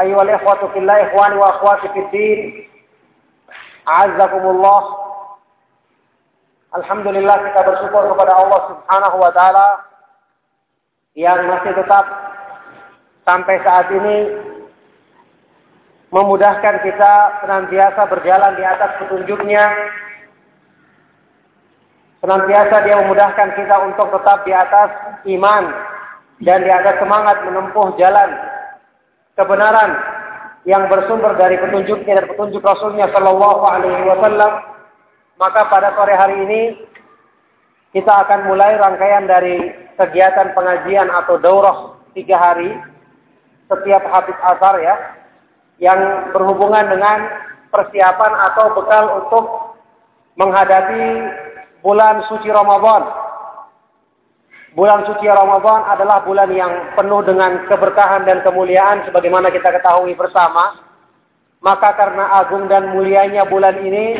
أيها الإخوة في الله إخواني وأخواتي في الدين أعزكم الله Alhamdulillah kita bersyukur kepada Allah Subhanahu wa taala yang masih tetap sampai saat ini memudahkan kita senantiasa berjalan di atas petunjuknya. Senantiasa dia memudahkan kita untuk tetap di atas iman dan di atas semangat menempuh jalan kebenaran yang bersumber dari petunjuknya dan petunjuk Rasulnya Shallallahu Alaihi Wasallam, maka pada sore hari ini kita akan mulai rangkaian dari kegiatan pengajian atau daurah tiga hari setiap habis asar ya, yang berhubungan dengan persiapan atau bekal untuk menghadapi bulan suci Ramadan Bulan suci Ramadan adalah bulan yang penuh dengan keberkahan dan kemuliaan sebagaimana kita ketahui bersama. Maka karena agung dan mulianya bulan ini,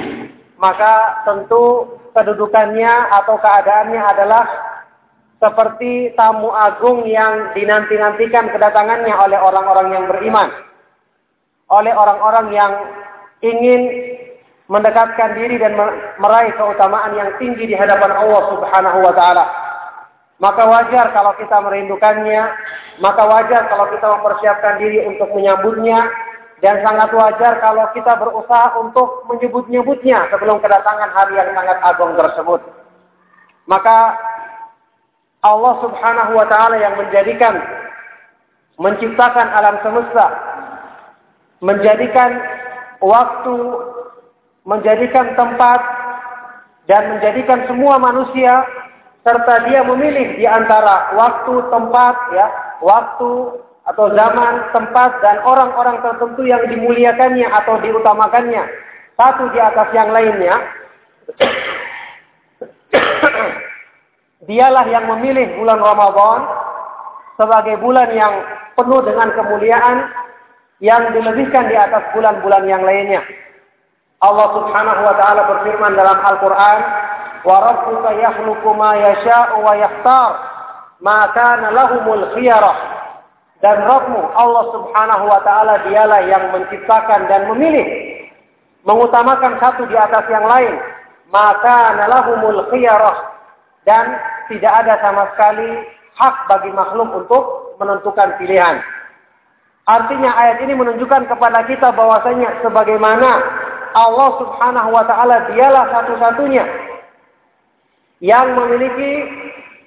maka tentu kedudukannya atau keadaannya adalah seperti tamu agung yang dinanti-nantikan kedatangannya oleh orang-orang yang beriman. Oleh orang-orang yang ingin mendekatkan diri dan meraih keutamaan yang tinggi di hadapan Allah Subhanahu wa taala. Maka wajar kalau kita merindukannya, maka wajar kalau kita mempersiapkan diri untuk menyambutnya, dan sangat wajar kalau kita berusaha untuk menyebut-nyebutnya sebelum kedatangan hari yang sangat agung tersebut. Maka Allah subhanahu wa ta'ala yang menjadikan, menciptakan alam semesta, menjadikan waktu, menjadikan tempat, dan menjadikan semua manusia serta dia memilih di antara waktu, tempat, ya, waktu atau zaman, tempat dan orang-orang tertentu yang dimuliakannya atau diutamakannya satu di atas yang lainnya. Dialah yang memilih bulan Ramadan sebagai bulan yang penuh dengan kemuliaan yang dilebihkan di atas bulan-bulan yang lainnya. Allah Subhanahu wa taala berfirman dalam Al-Qur'an, yakhluqu ma yasha'u wa yakhtar. Ma kana lahumul khiyarah. Dan Rabbmu Allah Subhanahu wa taala dialah yang menciptakan dan memilih. Mengutamakan satu di atas yang lain. Maka nalahumul khiyarah. Dan tidak ada sama sekali hak bagi makhluk untuk menentukan pilihan. Artinya ayat ini menunjukkan kepada kita bahwasanya sebagaimana Allah Subhanahu wa taala dialah satu-satunya yang memiliki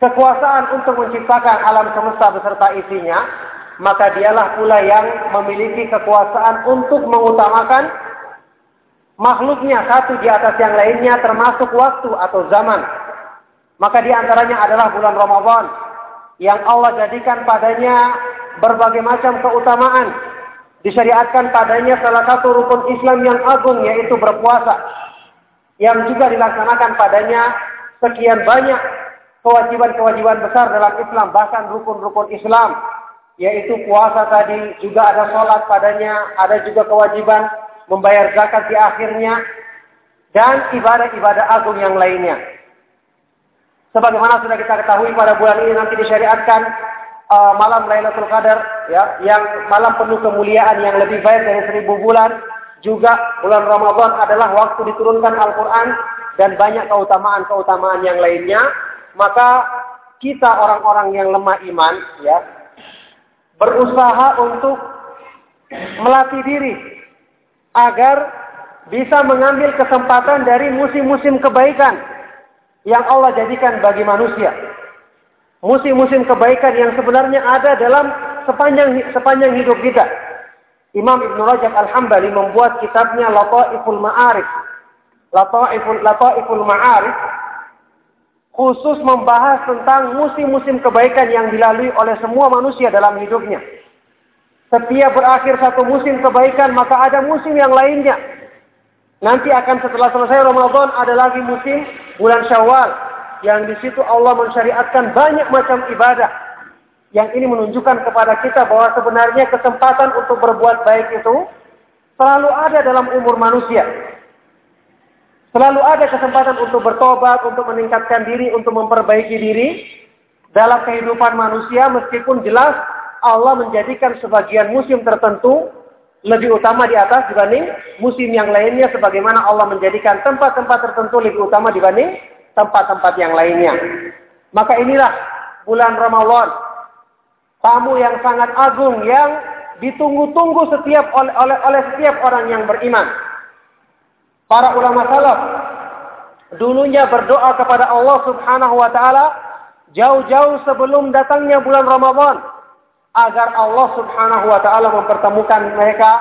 kekuasaan untuk menciptakan alam semesta beserta isinya, maka dialah pula yang memiliki kekuasaan untuk mengutamakan makhluknya satu di atas yang lainnya termasuk waktu atau zaman. Maka di antaranya adalah bulan Ramadan yang Allah jadikan padanya berbagai macam keutamaan. Disyariatkan padanya salah satu rukun Islam yang agung yaitu berpuasa. Yang juga dilaksanakan padanya sekian banyak kewajiban-kewajiban besar dalam Islam, bahkan rukun-rukun Islam, yaitu puasa tadi, juga ada sholat padanya, ada juga kewajiban membayar zakat di akhirnya, dan ibadah-ibadah agung yang lainnya. Sebagaimana sudah kita ketahui pada bulan ini nanti disyariatkan uh, malam Lailatul Qadar ya, yang malam penuh kemuliaan yang lebih baik dari seribu bulan. Juga bulan Ramadan adalah waktu diturunkan Al-Quran dan banyak keutamaan-keutamaan yang lainnya. Maka kita orang-orang yang lemah iman ya berusaha untuk melatih diri agar bisa mengambil kesempatan dari musim-musim kebaikan yang Allah jadikan bagi manusia. Musim-musim kebaikan yang sebenarnya ada dalam sepanjang sepanjang hidup kita. Imam Ibn Rajab Al-Hambali membuat kitabnya Lataiful Ma'arif. Lataiful Lataiful Ma'arif khusus membahas tentang musim-musim kebaikan yang dilalui oleh semua manusia dalam hidupnya. Setiap berakhir satu musim kebaikan, maka ada musim yang lainnya. Nanti akan setelah selesai Ramadan ada lagi musim bulan Syawal yang di situ Allah mensyariatkan banyak macam ibadah. Yang ini menunjukkan kepada kita bahwa sebenarnya kesempatan untuk berbuat baik itu selalu ada dalam umur manusia. Selalu ada kesempatan untuk bertobat, untuk meningkatkan diri, untuk memperbaiki diri dalam kehidupan manusia meskipun jelas Allah menjadikan sebagian musim tertentu lebih utama di atas dibanding musim yang lainnya sebagaimana Allah menjadikan tempat-tempat tertentu lebih utama dibanding tempat-tempat yang lainnya. Maka inilah bulan Ramadan. Tamu yang sangat agung yang ditunggu-tunggu setiap oleh, oleh, oleh setiap orang yang beriman. Para ulama salaf dulunya berdoa kepada Allah Subhanahu wa taala jauh-jauh sebelum datangnya bulan Ramadan agar Allah Subhanahu wa taala mempertemukan mereka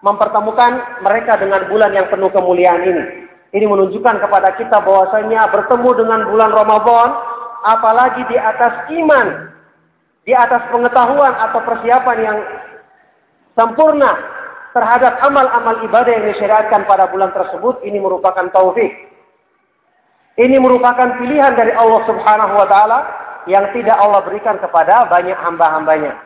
mempertemukan mereka dengan bulan yang penuh kemuliaan ini. Ini menunjukkan kepada kita bahwasanya bertemu dengan bulan Ramadan apalagi di atas iman, di atas pengetahuan atau persiapan yang sempurna terhadap amal-amal ibadah yang disyariatkan pada bulan tersebut ini merupakan taufik. Ini merupakan pilihan dari Allah Subhanahu wa taala yang tidak Allah berikan kepada banyak hamba-hambanya.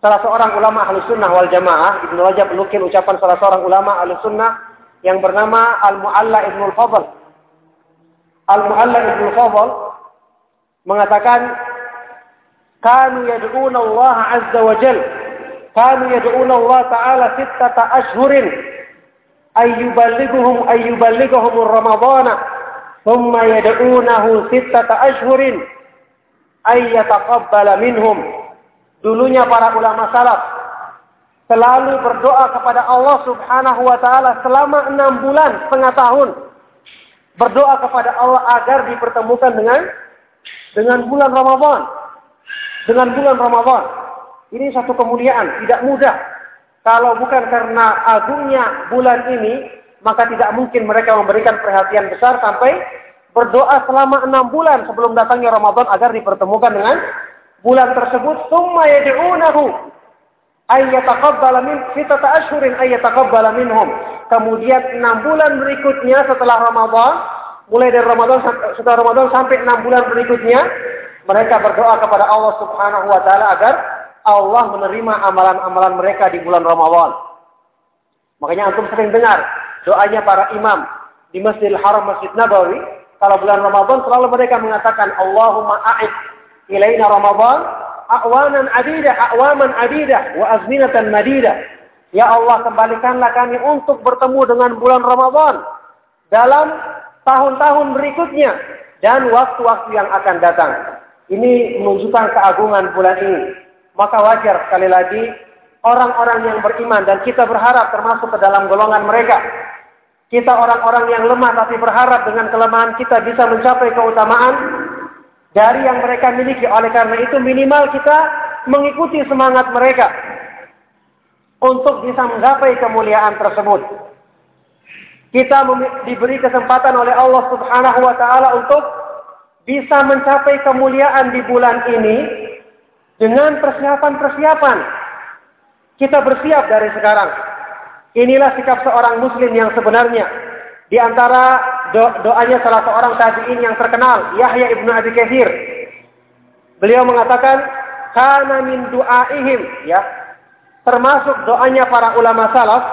Salah seorang ulama ahlu sunnah wal jamaah, Ibnu Rajab menukil ucapan salah seorang ulama ahlu sunnah yang bernama Al-Mu'alla Ibnu Al-Fadl. Al-Mu'alla Ibnu Al-Fadl mengatakan, Kanu yad'una Allah Azza wa Jal. Kanu yad'una Allah Ta'ala sittata ashhurin. Ayyuballighuhum ayyuballighuhum Ramadana. Thumma yad'unahu sittata ashhurin. Ayyataqabbala minhum dulunya para ulama salaf selalu berdoa kepada Allah Subhanahu wa taala selama enam bulan setengah tahun berdoa kepada Allah agar dipertemukan dengan dengan bulan Ramadan dengan bulan Ramadan ini satu kemuliaan tidak mudah kalau bukan karena agungnya bulan ini maka tidak mungkin mereka memberikan perhatian besar sampai berdoa selama enam bulan sebelum datangnya Ramadan agar dipertemukan dengan bulan tersebut summa yad'unahu minhum. Kemudian enam bulan berikutnya setelah Ramadan, mulai dari Ramadan setelah Ramadan sampai enam bulan berikutnya, mereka berdoa kepada Allah Subhanahu wa taala agar Allah menerima amalan-amalan mereka di bulan Ramadan. Makanya antum sering dengar doanya para imam di Masjidil Haram Masjid Nabawi, kalau bulan Ramadan selalu mereka mengatakan Allahumma a'id ilaina Ramadan awanan adidah, awaman adidah, wa azminatan madidah. Ya Allah, kembalikanlah kami untuk bertemu dengan bulan Ramadan dalam tahun-tahun berikutnya dan waktu-waktu yang akan datang. Ini menunjukkan keagungan bulan ini. Maka wajar sekali lagi orang-orang yang beriman dan kita berharap termasuk ke dalam golongan mereka. Kita orang-orang yang lemah tapi berharap dengan kelemahan kita bisa mencapai keutamaan dari yang mereka miliki. Oleh karena itu minimal kita mengikuti semangat mereka untuk bisa menggapai kemuliaan tersebut. Kita diberi kesempatan oleh Allah Subhanahu wa taala untuk bisa mencapai kemuliaan di bulan ini dengan persiapan-persiapan. Kita bersiap dari sekarang. Inilah sikap seorang muslim yang sebenarnya. Di antara do doanya salah seorang tabi'in yang terkenal, Yahya ibnu Abi Kathir. Beliau mengatakan, karena min du'aihim, ya, termasuk doanya para ulama salaf,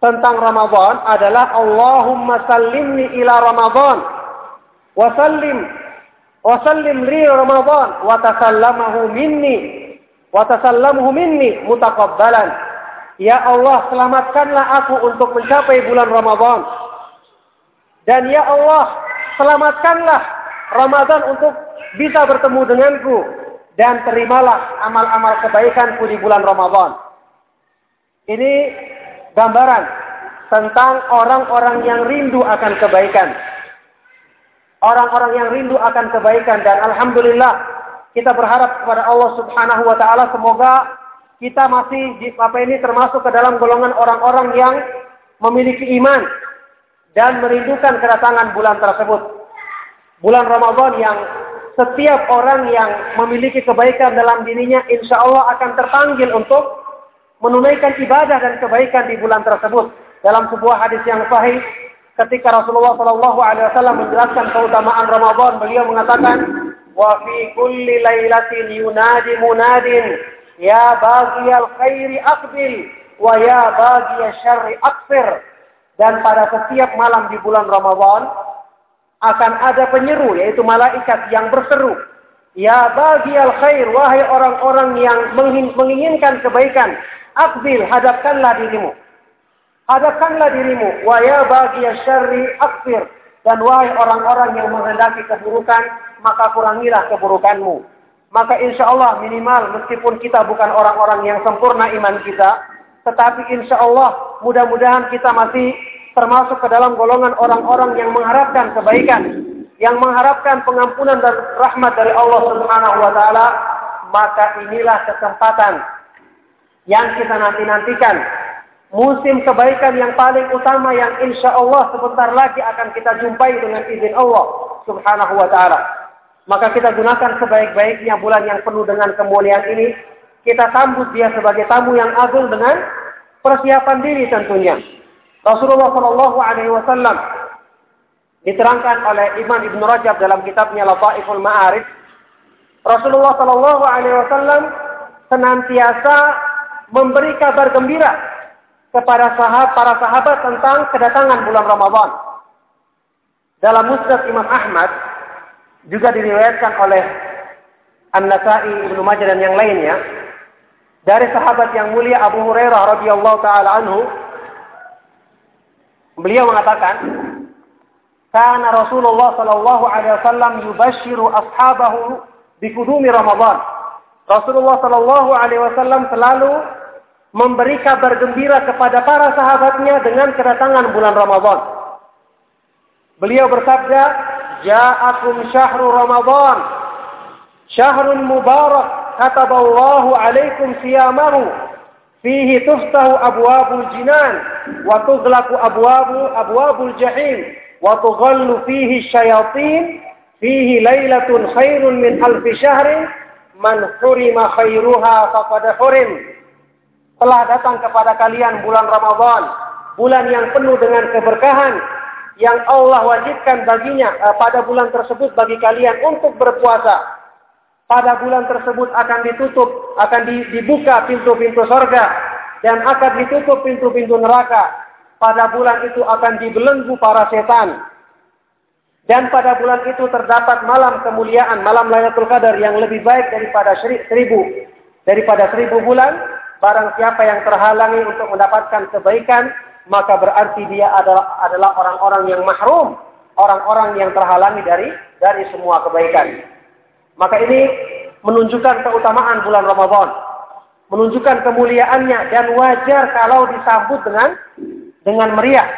tentang Ramadan adalah Allahumma sallimni ila Ramadan wa sallim wa sallim li Ramadan wa tasallamahu minni wa tasallamuhu minni mutaqabbalan. Ya Allah, selamatkanlah aku untuk mencapai bulan Ramadan. Dan ya Allah, selamatkanlah Ramadan untuk bisa bertemu denganku dan terimalah amal-amal kebaikanku di bulan Ramadan. Ini gambaran tentang orang-orang yang rindu akan kebaikan. Orang-orang yang rindu akan kebaikan dan alhamdulillah kita berharap kepada Allah Subhanahu wa taala semoga kita masih apa ini termasuk ke dalam golongan orang-orang yang memiliki iman dan merindukan kedatangan bulan tersebut. Bulan Ramadan yang setiap orang yang memiliki kebaikan dalam dirinya insya Allah akan terpanggil untuk menunaikan ibadah dan kebaikan di bulan tersebut. Dalam sebuah hadis yang sahih, ketika Rasulullah Shallallahu Alaihi Wasallam menjelaskan keutamaan Ramadan, beliau mengatakan, wa fi kulli lailatin yunadi munadin ya al khairi aqbil wa ya al syarri aqsir. Dan pada setiap malam di bulan Ramadan, akan ada penyeru yaitu malaikat yang berseru ya bagi al khair wahai orang-orang yang menginginkan kebaikan akbil hadapkanlah dirimu hadapkanlah dirimu wa ya bagi syarri akfir dan wahai orang-orang yang menghendaki keburukan maka kurangilah keburukanmu maka insya Allah minimal meskipun kita bukan orang-orang yang sempurna iman kita tetapi insya Allah mudah-mudahan kita masih termasuk ke dalam golongan orang-orang yang mengharapkan kebaikan, yang mengharapkan pengampunan dan rahmat dari Allah Subhanahu wa taala, maka inilah kesempatan yang kita nanti-nantikan. Musim kebaikan yang paling utama yang insya Allah sebentar lagi akan kita jumpai dengan izin Allah Subhanahu wa taala. Maka kita gunakan sebaik-baiknya bulan yang penuh dengan kemuliaan ini. Kita sambut dia sebagai tamu yang agung dengan persiapan diri tentunya. Rasulullah Shallallahu Alaihi Wasallam diterangkan oleh Imam Ibn Rajab dalam kitabnya Lataiful Ma'arif. Rasulullah Shallallahu Alaihi Wasallam senantiasa memberi kabar gembira kepada sahabat, para sahabat tentang kedatangan bulan Ramadan. Dalam Musnad Imam Ahmad juga diriwayatkan oleh An-Nasai, Ibnu Majah dan yang lainnya dari sahabat yang mulia Abu Hurairah radhiyallahu taala anhu Beliau mengatakan, karena Rasulullah sallallahu alaihi wasallam yubashiru ashabahu bikudumi Ramadan. Rasulullah sallallahu alaihi wasallam selalu memberi kabar gembira kepada para sahabatnya dengan kedatangan bulan Ramadan. Beliau bersabda, "Ja'akum syahru Ramadan, syahrun mubarak, kataballahu alaikum siyamahu." Fihi tuftahu abwabul jinan wa tughlaqu abwabu abwabul jahim wa tughallu fihi syayatin fihi lailatun khairun min alfi syahrin man hurima khairuha faqad hurim telah datang kepada kalian bulan Ramadan bulan yang penuh dengan keberkahan yang Allah wajibkan baginya eh, pada bulan tersebut bagi kalian untuk berpuasa pada bulan tersebut akan ditutup, akan dibuka pintu-pintu sorga dan akan ditutup pintu-pintu neraka. Pada bulan itu akan dibelenggu para setan. Dan pada bulan itu terdapat malam kemuliaan, malam Lailatul Qadar yang lebih baik daripada seribu, daripada seribu bulan. Barang siapa yang terhalangi untuk mendapatkan kebaikan, maka berarti dia adalah adalah orang-orang yang mahrum, orang-orang yang terhalangi dari dari semua kebaikan. Maka ini menunjukkan keutamaan bulan Ramadan. Menunjukkan kemuliaannya dan wajar kalau disambut dengan dengan meriah.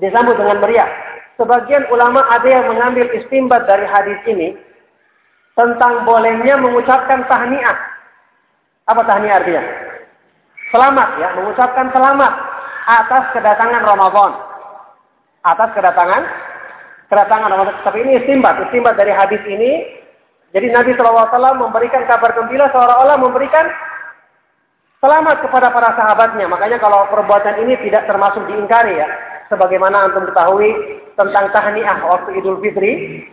Disambut dengan meriah. Sebagian ulama ada yang mengambil istimbat dari hadis ini tentang bolehnya mengucapkan tahniah. Apa tahniah artinya? Selamat ya, mengucapkan selamat atas kedatangan Ramadan. Atas kedatangan kedatangan Ramadan. Tapi ini istimbat, istimbat dari hadis ini jadi Nabi SAW memberikan kabar gembira seolah-olah memberikan selamat kepada para sahabatnya. Makanya kalau perbuatan ini tidak termasuk diingkari ya. Sebagaimana antum ketahui tentang tahniah waktu Idul Fitri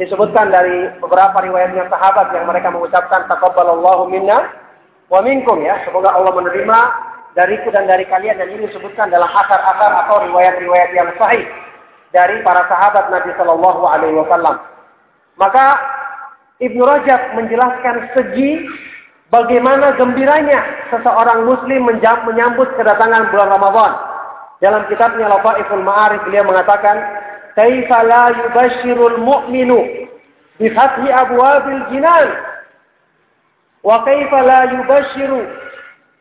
disebutkan dari beberapa riwayatnya sahabat yang mereka mengucapkan taqabbalallahu minna wa minkum ya. Semoga Allah menerima dariku dan dari kalian dan ini disebutkan dalam akar-akar atau riwayat-riwayat yang sahih dari para sahabat Nabi Shallallahu Alaihi Wasallam. Maka Ibnu Rajab menjelaskan segi bagaimana gembiranya seseorang Muslim menyambut kedatangan bulan Ramadan. Dalam kitabnya Lafaiful Ma'arif beliau mengatakan, "Kaifa la yubashshirul mu'minu bi fathi abwabil jinan wa kaifa la yubashshiru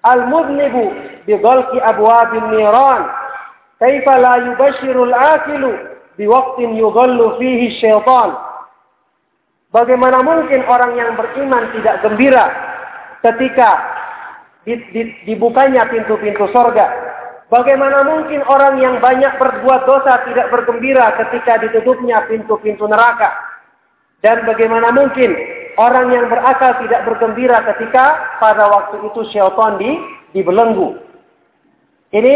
al-mudhnibu bi abwabil niran." Kaifa la yubashirul akilu biwaktin yughallu fihi syaitan. Bagaimana mungkin orang yang beriman tidak gembira ketika dibukanya pintu-pintu sorga? Bagaimana mungkin orang yang banyak berbuat dosa tidak bergembira ketika ditutupnya pintu-pintu neraka? Dan bagaimana mungkin orang yang berakal tidak bergembira ketika pada waktu itu syaitan di, dibelenggu? Ini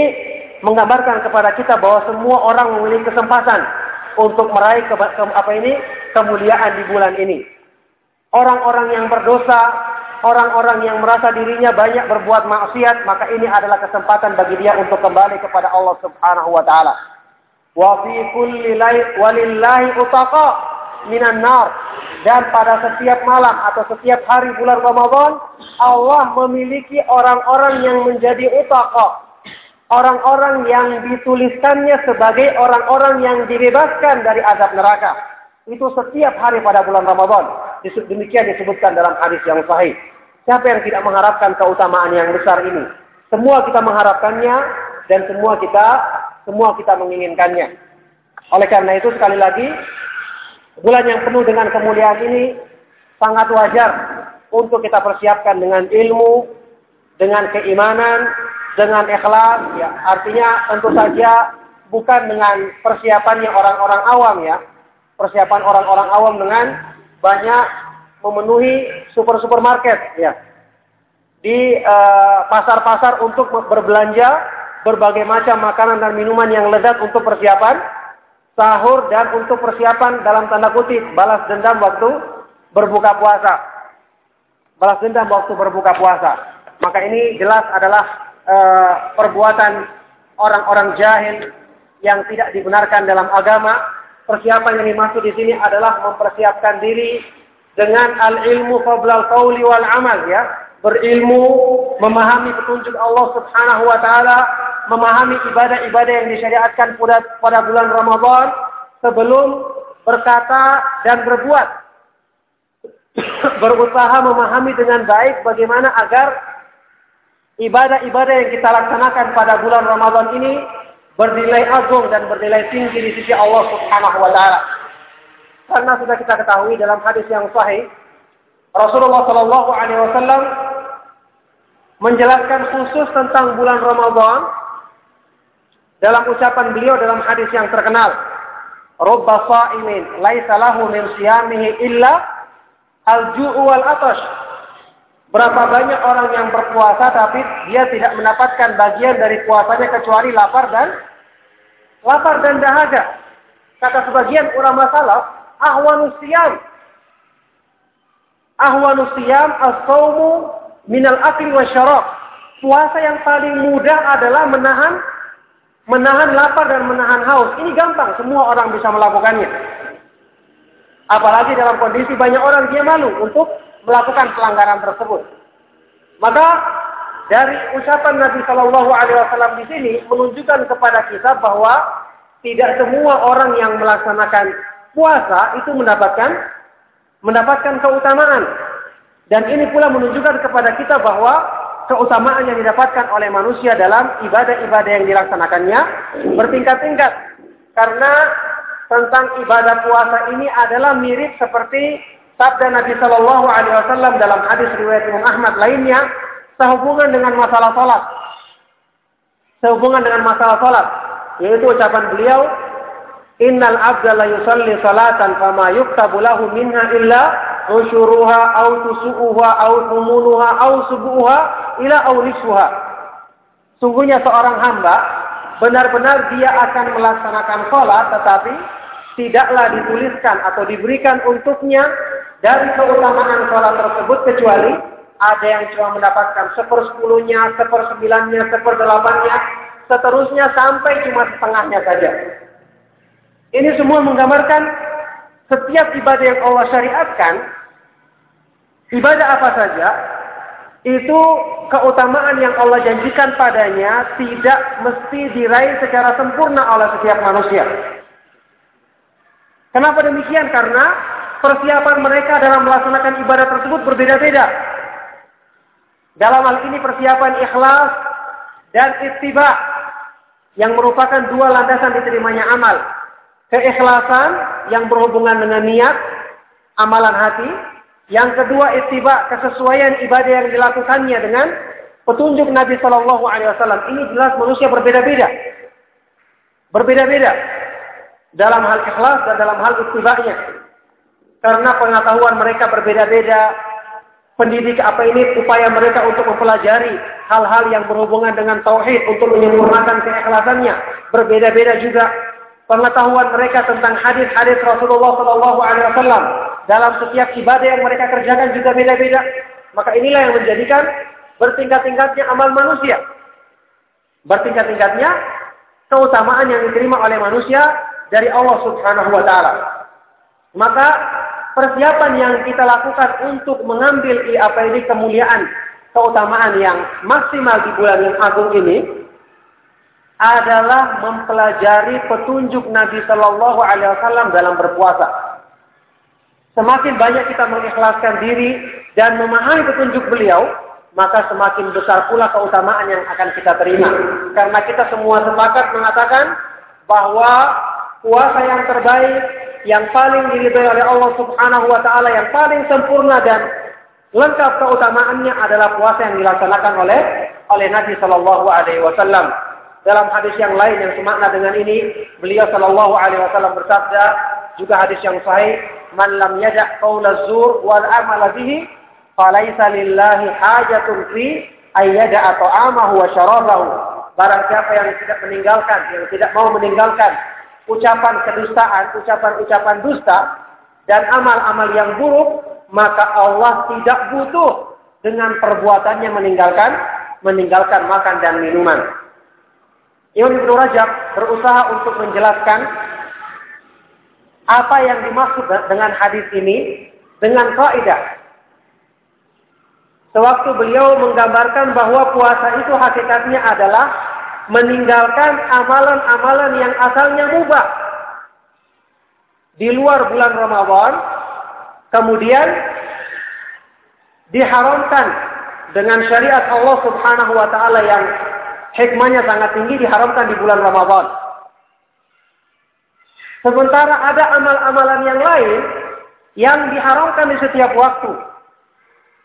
menggambarkan kepada kita bahwa semua orang memiliki kesempatan untuk meraih ke, ke, apa ini kemuliaan di bulan ini. Orang-orang yang berdosa, orang-orang yang merasa dirinya banyak berbuat maksiat, maka ini adalah kesempatan bagi dia untuk kembali kepada Allah Subhanahu wa taala. Wa fi kulli walillahi utaqa minan nar. Dan pada setiap malam atau setiap hari bulan Ramadan, Allah memiliki orang-orang yang menjadi utaqa, orang-orang yang dituliskannya sebagai orang-orang yang dibebaskan dari azab neraka. Itu setiap hari pada bulan Ramadan. Demikian disebutkan dalam hadis yang sahih. Siapa yang tidak mengharapkan keutamaan yang besar ini? Semua kita mengharapkannya dan semua kita semua kita menginginkannya. Oleh karena itu sekali lagi bulan yang penuh dengan kemuliaan ini sangat wajar untuk kita persiapkan dengan ilmu, dengan keimanan, dengan ikhlas ya. Artinya tentu saja bukan dengan persiapannya orang-orang awam ya. Persiapan orang-orang awam dengan banyak memenuhi super supermarket ya. Di eh, pasar-pasar uh, untuk berbelanja berbagai macam makanan dan minuman yang lezat untuk persiapan sahur dan untuk persiapan dalam tanda kutip balas dendam waktu berbuka puasa balas dendam waktu berbuka puasa maka ini jelas adalah uh, perbuatan orang-orang jahil yang tidak dibenarkan dalam agama. Persiapan yang dimaksud di sini adalah mempersiapkan diri dengan al-ilmu qablal qawli wal amal ya. Berilmu, memahami petunjuk Allah Subhanahu wa taala, memahami ibadah-ibadah yang disyariatkan pada, pada bulan Ramadan sebelum berkata dan berbuat. Berusaha memahami dengan baik bagaimana agar ibadah-ibadah yang kita laksanakan pada bulan Ramadan ini bernilai agung dan bernilai tinggi di sisi Allah Subhanahu wa taala. Karena sudah kita ketahui dalam hadis yang sahih, Rasulullah Shallallahu alaihi wasallam menjelaskan khusus tentang bulan Ramadan dalam ucapan beliau dalam hadis yang terkenal. Rubba sha'imin laisa lahu min siyamihi illa al-ju'u wal atash Berapa banyak orang yang berpuasa tapi dia tidak mendapatkan bagian dari puasanya kecuali lapar dan lapar dan dahaga. Kata sebagian ulama salaf, ahwanus siyam. Ahwanus siyam as-sawmu minal akli wa syarab. Puasa yang paling mudah adalah menahan menahan lapar dan menahan haus. Ini gampang, semua orang bisa melakukannya. Apalagi dalam kondisi banyak orang dia malu untuk melakukan pelanggaran tersebut. Maka dari ucapan Nabi Shallallahu Alaihi Wasallam di sini menunjukkan kepada kita bahwa tidak semua orang yang melaksanakan puasa itu mendapatkan mendapatkan keutamaan. Dan ini pula menunjukkan kepada kita bahwa keutamaan yang didapatkan oleh manusia dalam ibadah-ibadah yang dilaksanakannya bertingkat-tingkat. Karena tentang ibadah puasa ini adalah mirip seperti sabda Nabi Shallallahu Alaihi Wasallam dalam hadis riwayat Imam Ahmad lainnya sehubungan dengan masalah salat. Sehubungan dengan masalah salat, yaitu ucapan beliau, Innal abda salatan fama yuktabu lahu minha illa usyuruha au tusu'uha au thumunuha au subuha ila au nisfuha. Sungguhnya seorang hamba benar-benar dia akan melaksanakan sholat tetapi tidaklah dituliskan atau diberikan untuknya dari keutamaan sholat tersebut kecuali ada yang cuma mendapatkan sepersepuluhnya, sepersembilannya, seperdelapannya, seterusnya sampai cuma setengahnya saja. Ini semua menggambarkan setiap ibadah yang Allah syariatkan, ibadah apa saja, itu keutamaan yang Allah janjikan padanya tidak mesti diraih secara sempurna oleh setiap manusia. Kenapa demikian? Karena persiapan mereka dalam melaksanakan ibadah tersebut berbeda-beda. Dalam hal ini persiapan ikhlas dan ittiba yang merupakan dua landasan diterimanya amal. Keikhlasan yang berhubungan dengan niat, amalan hati. Yang kedua ittiba, kesesuaian ibadah yang dilakukannya dengan petunjuk Nabi Shallallahu Alaihi Wasallam. Ini jelas manusia berbeda-beda. Berbeda-beda dalam hal ikhlas dan dalam hal ittiba'nya. Karena pengetahuan mereka berbeda-beda, pendidik apa ini upaya mereka untuk mempelajari hal-hal yang berhubungan dengan tauhid untuk menyempurnakan keikhlasannya berbeda-beda juga pengetahuan mereka tentang hadis-hadis Rasulullah Shallallahu Alaihi Wasallam dalam setiap ibadah yang mereka kerjakan juga beda-beda. Maka inilah yang menjadikan bertingkat-tingkatnya amal manusia. Bertingkat-tingkatnya keutamaan yang diterima oleh manusia dari Allah Subhanahu Wa Taala. Maka persiapan yang kita lakukan untuk mengambil apa ini kemuliaan, keutamaan yang maksimal di bulan yang agung ini adalah mempelajari petunjuk Nabi Shallallahu Alaihi Wasallam dalam berpuasa. Semakin banyak kita mengikhlaskan diri dan memahami petunjuk beliau, maka semakin besar pula keutamaan yang akan kita terima. Karena kita semua sepakat mengatakan bahwa puasa yang terbaik yang paling diridhai oleh Allah Subhanahu wa taala yang paling sempurna dan lengkap keutamaannya adalah puasa yang dilaksanakan oleh oleh Nabi Shallallahu alaihi wasallam. Dalam hadis yang lain yang semakna dengan ini, beliau Shallallahu alaihi wasallam bersabda, juga hadis yang sahih, "Man lam yada' qaula zur wal amala bihi, falaisa lillahi hajatun fi ayyada ta'amahu wa syarabahu." Barang siapa yang tidak meninggalkan, yang tidak mau meninggalkan ucapan kedustaan, ucapan-ucapan dusta, dan amal-amal yang buruk, maka Allah tidak butuh dengan perbuatannya meninggalkan meninggalkan makan dan minuman. Imam Ibnu Rajab berusaha untuk menjelaskan apa yang dimaksud dengan hadis ini dengan kaidah. Sewaktu beliau menggambarkan bahwa puasa itu hakikatnya adalah meninggalkan amalan-amalan yang asalnya mubah di luar bulan Ramadan kemudian diharamkan dengan syariat Allah Subhanahu wa taala yang hikmahnya sangat tinggi diharamkan di bulan Ramadan. Sementara ada amal-amalan yang lain yang diharamkan di setiap waktu.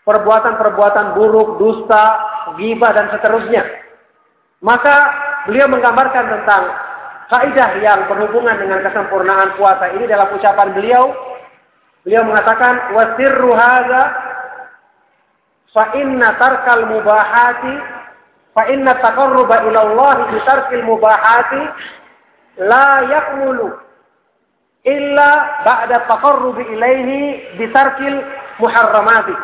Perbuatan-perbuatan buruk, dusta, ghibah dan seterusnya. Maka beliau menggambarkan tentang kaidah yang berhubungan dengan kesempurnaan puasa ini dalam ucapan beliau. Beliau mengatakan wasirru hadza fa inna tarkal mubahati fa inna taqarruba ila Allah bi tarkil mubahati la yakmulu illa ba'da taqarrubi ilaihi bi tarkil muharramati.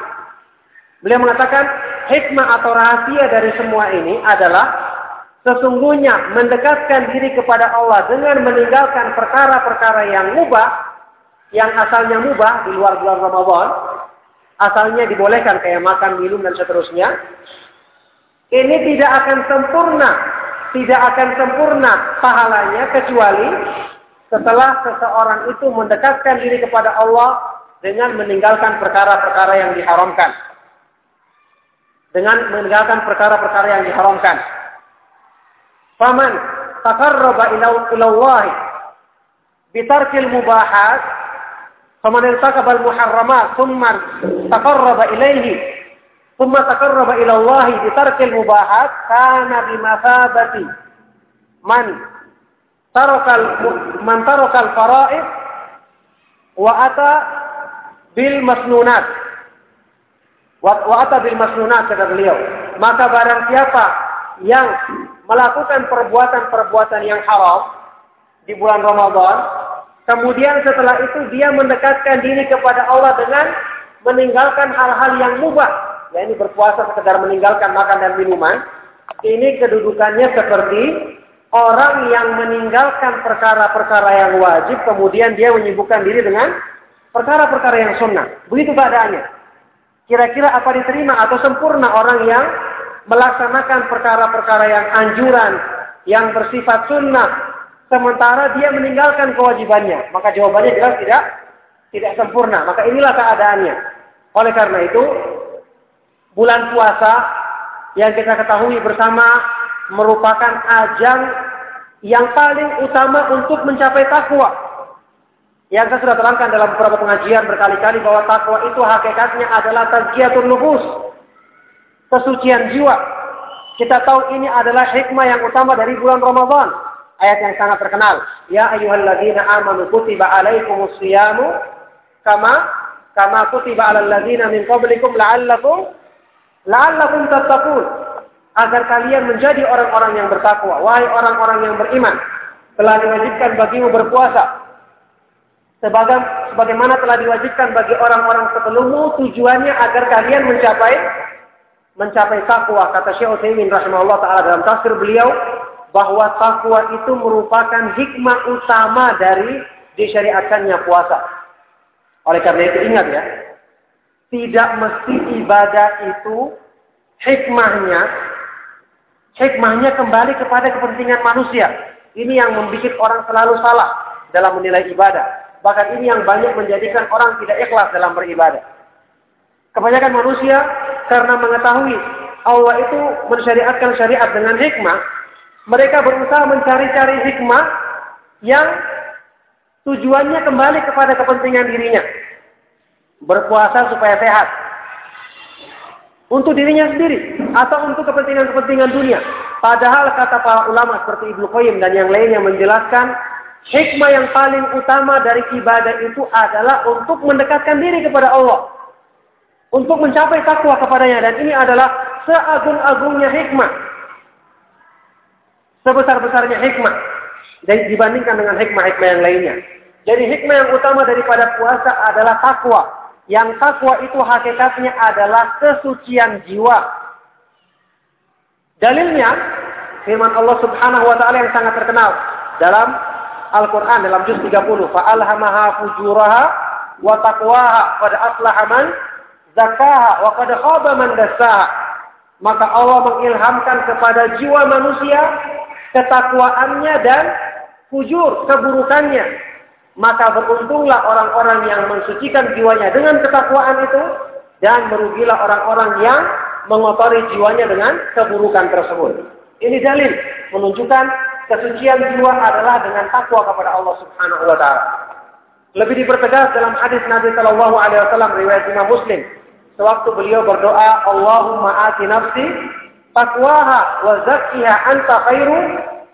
Beliau mengatakan hikmah atau rahasia dari semua ini adalah Sesungguhnya mendekatkan diri kepada Allah dengan meninggalkan perkara-perkara yang mubah, yang asalnya mubah di luar bulan Ramadan, asalnya dibolehkan kayak makan, minum, dan seterusnya, ini tidak akan sempurna, tidak akan sempurna pahalanya kecuali setelah seseorang itu mendekatkan diri kepada Allah dengan meninggalkan perkara-perkara yang diharamkan. Dengan meninggalkan perkara-perkara yang diharamkan. Faman taqarraba ila Allah bitarkil mubahat faman irtakaba al muharramat thumma taqarraba ilaihi thumma taqarraba ila Allah bitarkil mubahat kana bimathabati man tarakal man tarakal fara'id wa ata bil masnunat. Wa, wa ata bil masnunat kata beliau. Maka barang siapa yang melakukan perbuatan-perbuatan yang haram di bulan Ramadan, kemudian setelah itu dia mendekatkan diri kepada Allah dengan meninggalkan hal-hal yang mubah, ya ini berpuasa sekedar meninggalkan makan dan minuman, ini kedudukannya seperti orang yang meninggalkan perkara-perkara yang wajib, kemudian dia menyibukkan diri dengan perkara-perkara yang sunnah. Begitu keadaannya. Kira-kira apa diterima atau sempurna orang yang melaksanakan perkara-perkara yang anjuran, yang bersifat sunnah, sementara dia meninggalkan kewajibannya. Maka jawabannya jelas tidak tidak sempurna. Maka inilah keadaannya. Oleh karena itu, bulan puasa yang kita ketahui bersama merupakan ajang yang paling utama untuk mencapai takwa. Yang saya sudah terangkan dalam beberapa pengajian berkali-kali bahwa takwa itu hakikatnya adalah tazkiyatun nufus. Kesucian jiwa. Kita tahu ini adalah hikmah yang utama dari bulan Ramadan. Ayat yang sangat terkenal. Ya ayyuhalladzina amanu kutiba alaikumus kama kama kutiba alal ladzina min qablikum la'allakum la'allakum tattaqun agar kalian menjadi orang-orang yang bertakwa. Wahai orang-orang yang beriman, telah diwajibkan bagimu berpuasa. Sebagai, sebagaimana telah diwajibkan bagi orang-orang sebelummu, tujuannya agar kalian mencapai mencapai takwa. Kata Syekh Utsaimin rahimahullah taala dalam tafsir beliau bahwa takwa itu merupakan hikmah utama dari disyariatkannya puasa. Oleh karena itu ingat ya, tidak mesti ibadah itu hikmahnya hikmahnya kembali kepada kepentingan manusia. Ini yang membuat orang selalu salah dalam menilai ibadah. Bahkan ini yang banyak menjadikan orang tidak ikhlas dalam beribadah. Kebanyakan manusia karena mengetahui Allah itu mensyariatkan syariat dengan hikmah, mereka berusaha mencari-cari hikmah yang tujuannya kembali kepada kepentingan dirinya. Berpuasa supaya sehat, untuk dirinya sendiri atau untuk kepentingan-kepentingan dunia. Padahal kata para ulama seperti Ibnu Qayyim dan yang lainnya menjelaskan hikmah yang paling utama dari ibadah itu adalah untuk mendekatkan diri kepada Allah. Untuk mencapai takwa kepadanya dan ini adalah seagung-agungnya hikmah. Sebesar-besarnya hikmah dan dibandingkan dengan hikmah-hikmah yang lainnya. Jadi hikmah yang utama daripada puasa adalah takwa yang takwa itu hakikatnya adalah kesucian jiwa. Dalilnya firman Allah Subhanahu wa taala yang sangat terkenal dalam Al-Qur'an dalam juz 30, fa'alhamaha fujuraha wa taqwaha qad aflaha man zakkaha wa qad khaba man dassaha. Maka Allah mengilhamkan kepada jiwa manusia ketakwaannya dan fujur keburukannya maka beruntunglah orang-orang yang mensucikan jiwanya dengan ketakwaan itu dan merugilah orang-orang yang mengotori jiwanya dengan keburukan tersebut. Ini dalil menunjukkan kesucian jiwa adalah dengan takwa kepada Allah Subhanahu wa taala. Lebih dipertegas dalam hadis Nabi Shallallahu alaihi wasallam riwayat Imam Muslim. Sewaktu beliau berdoa, Allahumma ati nafsi taqwaha wa zakkiha anta khairu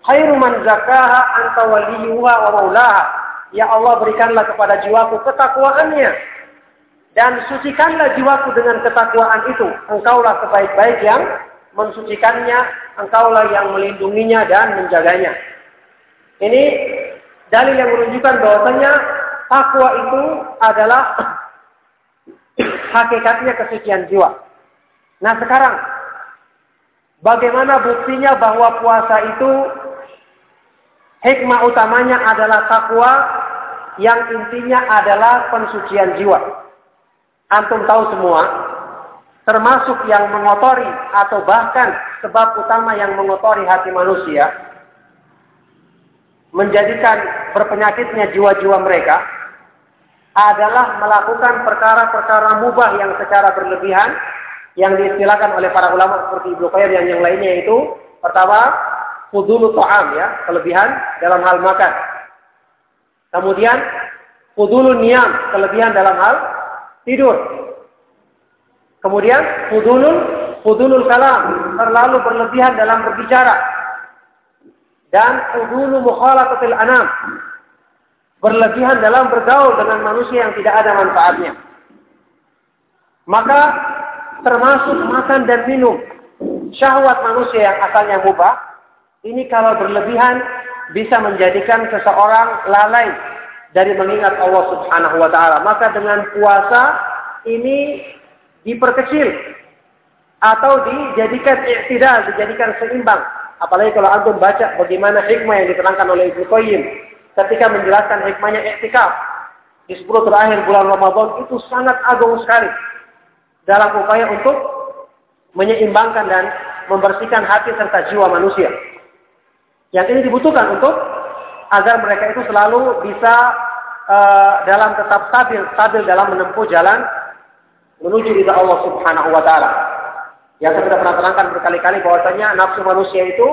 khairu man zakaha anta waliyuha wa maulaha. Ya Allah berikanlah kepada jiwaku ketakwaannya. Dan sucikanlah jiwaku dengan ketakwaan itu. Engkaulah sebaik-baik yang mensucikannya. Engkaulah yang melindunginya dan menjaganya. Ini dalil yang menunjukkan bahwasanya takwa itu adalah hakikatnya kesucian jiwa. Nah sekarang, bagaimana buktinya bahwa puasa itu hikmah utamanya adalah takwa yang intinya adalah pensucian jiwa. Antum tahu semua, termasuk yang mengotori atau bahkan sebab utama yang mengotori hati manusia, menjadikan berpenyakitnya jiwa-jiwa mereka, adalah melakukan perkara-perkara mubah yang secara berlebihan, yang diistilahkan oleh para ulama seperti Ibnu Qayyim dan yang lainnya itu, pertama, fudulu to'am ya, kelebihan dalam hal makan. Kemudian fudulun niam, kelebihan dalam hal tidur. Kemudian fudulun fudulul kalam, terlalu berlebihan dalam berbicara. Dan fudulu mukhalatatil anam, berlebihan dalam bergaul dengan manusia yang tidak ada manfaatnya. Maka termasuk makan dan minum. Syahwat manusia yang asalnya mubah, ini kalau berlebihan bisa menjadikan seseorang lalai dari mengingat Allah Subhanahu wa taala. Maka dengan puasa ini diperkecil atau dijadikan i'tidal, dijadikan seimbang. Apalagi kalau antum baca bagaimana hikmah yang diterangkan oleh Ibnu Qayyim ketika menjelaskan hikmahnya i'tikaf di 10 terakhir bulan Ramadan itu sangat agung sekali dalam upaya untuk menyeimbangkan dan membersihkan hati serta jiwa manusia. Yang ini dibutuhkan untuk agar mereka itu selalu bisa uh, dalam tetap stabil, stabil dalam menempuh jalan menuju ridha Allah Subhanahu wa taala. Yang saya sudah pernah terangkan berkali-kali bahwasanya nafsu manusia itu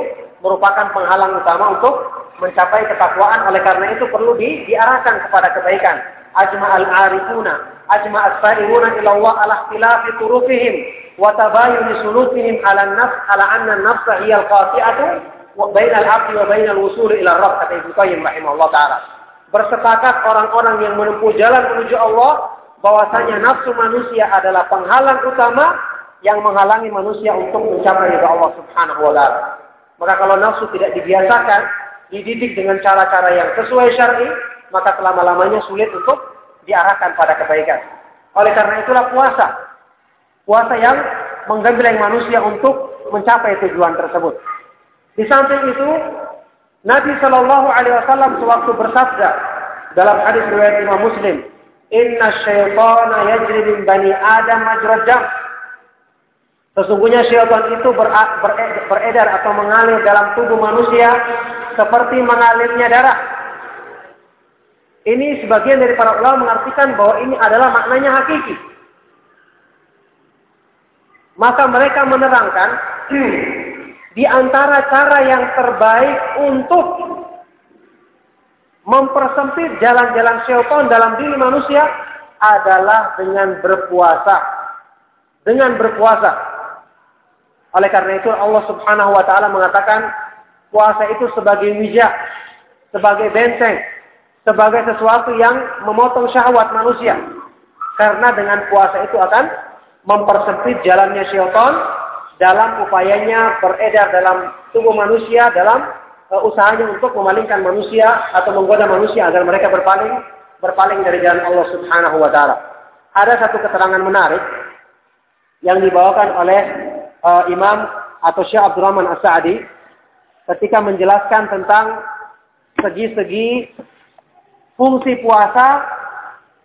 merupakan penghalang utama untuk mencapai ketakwaan. Oleh karena itu perlu di, diarahkan kepada kebaikan. Ajma al-arifuna, ajma as-sairuna ila Allah ala ikhtilafi turufihim wa tabayuni sulukihim ala nafs ala anna nafsa hiya al-qati'atu bain al-'abdi wa bain al-wusul ila Rabb kata Ibnu Qayyim rahimahullah taala. Bersepakat orang-orang yang menempuh jalan menuju Allah bahwasanya nafsu manusia adalah penghalang utama yang menghalangi manusia untuk mencapai ridha Allah Subhanahu wa taala. Maka kalau nafsu tidak dibiasakan, dididik dengan cara-cara yang sesuai syar'i, maka selama-lamanya sulit untuk diarahkan pada kebaikan. Oleh karena itulah puasa. Puasa yang menggembleng manusia untuk mencapai tujuan tersebut. Di samping itu, Nabi Shallallahu Alaihi Wasallam sewaktu bersabda dalam hadis riwayat Imam Muslim, Inna syaitana yajri min bani Adam majrad Sesungguhnya syaitan itu beredar atau mengalir dalam tubuh manusia seperti mengalirnya darah. Ini sebagian dari para ulama mengartikan bahwa ini adalah maknanya hakiki. Maka mereka menerangkan di antara cara yang terbaik untuk mempersempit jalan-jalan syaitan dalam diri manusia adalah dengan berpuasa. Dengan berpuasa. Oleh karena itu Allah Subhanahu wa taala mengatakan puasa itu sebagai wijak, sebagai benteng, sebagai sesuatu yang memotong syahwat manusia. Karena dengan puasa itu akan mempersempit jalannya syaitan dalam upayanya beredar dalam tubuh manusia dalam uh, usahanya untuk memalingkan manusia atau menggoda manusia agar mereka berpaling berpaling dari jalan Allah Subhanahu wa taala. Ada satu keterangan menarik yang dibawakan oleh uh, Imam atau Syekh Abdurrahman As-Sa'di ketika menjelaskan tentang segi-segi fungsi puasa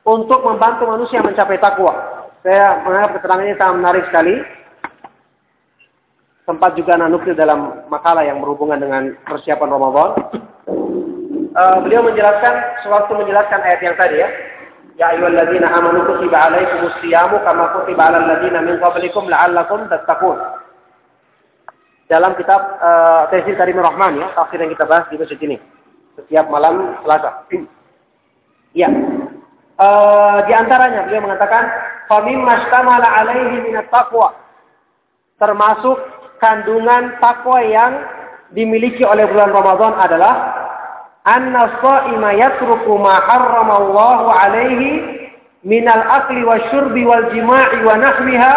untuk membantu manusia mencapai takwa. Saya menganggap keterangan ini sangat menarik sekali. Sempat juga nanukil dalam makalah yang berhubungan dengan persiapan Ramadan. Uh, beliau menjelaskan, sewaktu menjelaskan ayat yang tadi ya, Ya ayyuhalladzina amanu kutiba alaikumus siyamu kama kutiba alal ladzina min qablikum la'allakum tattaqun. Dalam kitab uh, Tafsir Karim Rahman ya, tafsir yang kita bahas di masjid ini. Setiap malam Selasa. ya. Uh, di antaranya beliau mengatakan famim mastamala alaihi minat taqwa. Termasuk kandungan takwa yang dimiliki oleh bulan Ramadan adalah anna sha'ima yatruku ma harrama Allah alaihi minal akli wa syurbi wal jima'i wa nahwiha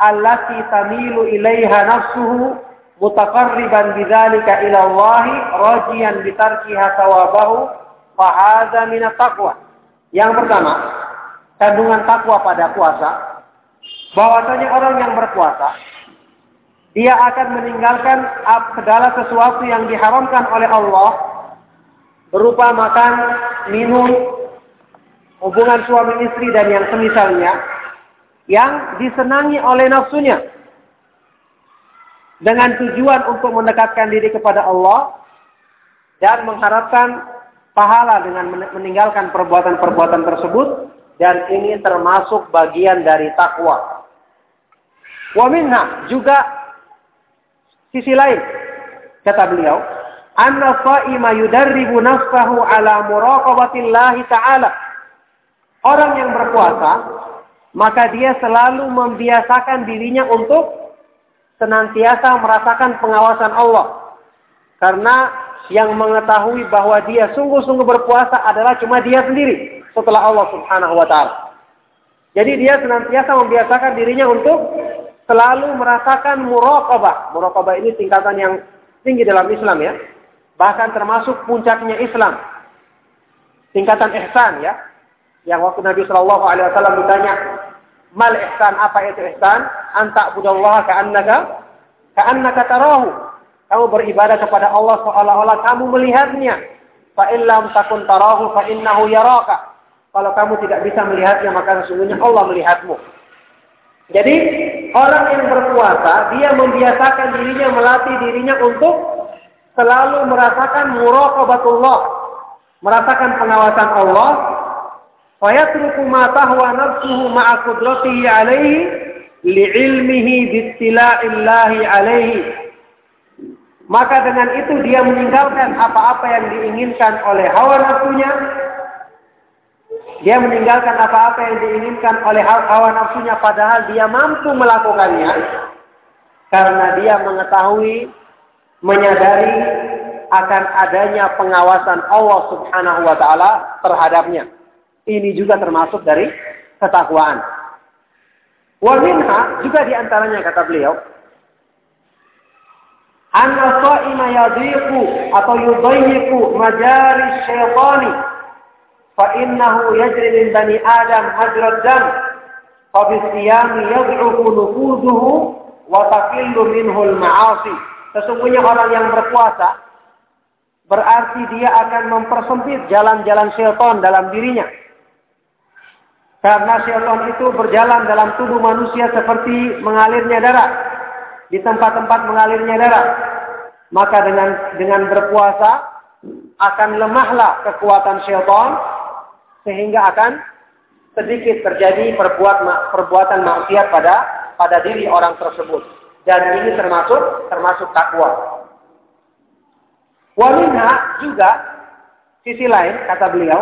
allati tamilu ilaiha nafsuhu mutaqarriban bidzalika ila Allah rajiyan bitarkiha tawabahu fa hadza min taqwa. Yang pertama, kandungan takwa pada puasa bahwasanya orang yang berpuasa dia akan meninggalkan segala sesuatu yang diharamkan oleh Allah berupa makan, minum, hubungan suami istri dan yang semisalnya yang disenangi oleh nafsunya dengan tujuan untuk mendekatkan diri kepada Allah dan mengharapkan pahala dengan meninggalkan perbuatan-perbuatan tersebut dan ini termasuk bagian dari takwa. Wa minha juga sisi lain kata beliau anna sha'ima yudarribu nafsahu ala muraqabatillahi ta'ala. Orang yang berpuasa, maka dia selalu membiasakan dirinya untuk senantiasa merasakan pengawasan Allah. Karena yang mengetahui bahwa dia sungguh-sungguh berpuasa adalah cuma dia sendiri setelah Allah Subhanahu wa taala. Jadi dia senantiasa membiasakan dirinya untuk selalu merasakan muraqabah. Muraqabah ini tingkatan yang tinggi dalam Islam ya bahkan termasuk puncaknya Islam. Tingkatan ihsan ya. Yang waktu Nabi Shallallahu alaihi wasallam ditanya, Mal ihsan apa itu ihsan? Anta budallah ka'annaka ka'annaka tarahu. Kamu beribadah kepada Allah seolah-olah kamu melihatnya. Fa illam takun tarahu fa innahu yaraka. Kalau kamu tidak bisa melihatnya maka sesungguhnya Allah melihatmu. Jadi orang yang berpuasa dia membiasakan dirinya melatih dirinya untuk selalu merasakan muraqabatullah, merasakan pengawasan Allah. Tahwa nafsuhu ma'a qudratihi alaihi li'ilmihi bittila'illahi alaihi. Maka dengan itu dia meninggalkan apa-apa yang diinginkan oleh hawa nafsunya dia meninggalkan apa-apa yang diinginkan oleh hawa nafsunya padahal dia mampu melakukannya karena dia mengetahui menyadari akan adanya pengawasan Allah Subhanahu wa taala terhadapnya. Ini juga termasuk dari ketakwaan. Wa minha juga di antaranya kata beliau, anna sha'ima atau yudayyiqu majari syaitani bani adam hajrat dam fa bi siyami yad'ufu nufuduhu wa taqillu minhu al-ma'asi sesungguhnya orang yang berpuasa berarti dia akan mempersempit jalan-jalan syaitan dalam dirinya karena syaitan itu berjalan dalam tubuh manusia seperti mengalirnya darah. Di tempat-tempat mengalirnya darah. Maka dengan dengan berpuasa akan lemahlah kekuatan syaitan sehingga akan sedikit terjadi perbuat perbuatan maksiat pada pada diri orang tersebut. Dan ini termasuk termasuk takwa. Waminha juga sisi lain kata beliau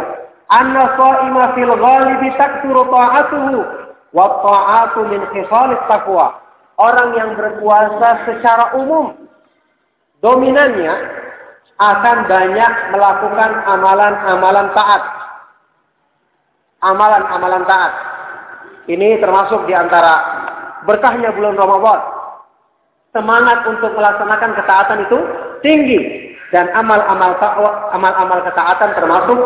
anna sha'ima fil ghalibi takthuru ta'atuhu wa ta'atu min khisalit taqwa. Orang yang berpuasa secara umum dominannya akan banyak melakukan amalan-amalan taat. Amalan-amalan taat. Ini termasuk di antara berkahnya bulan Ramadan. Semangat untuk melaksanakan ketaatan itu tinggi dan amal-amal amal-amal ketaatan termasuk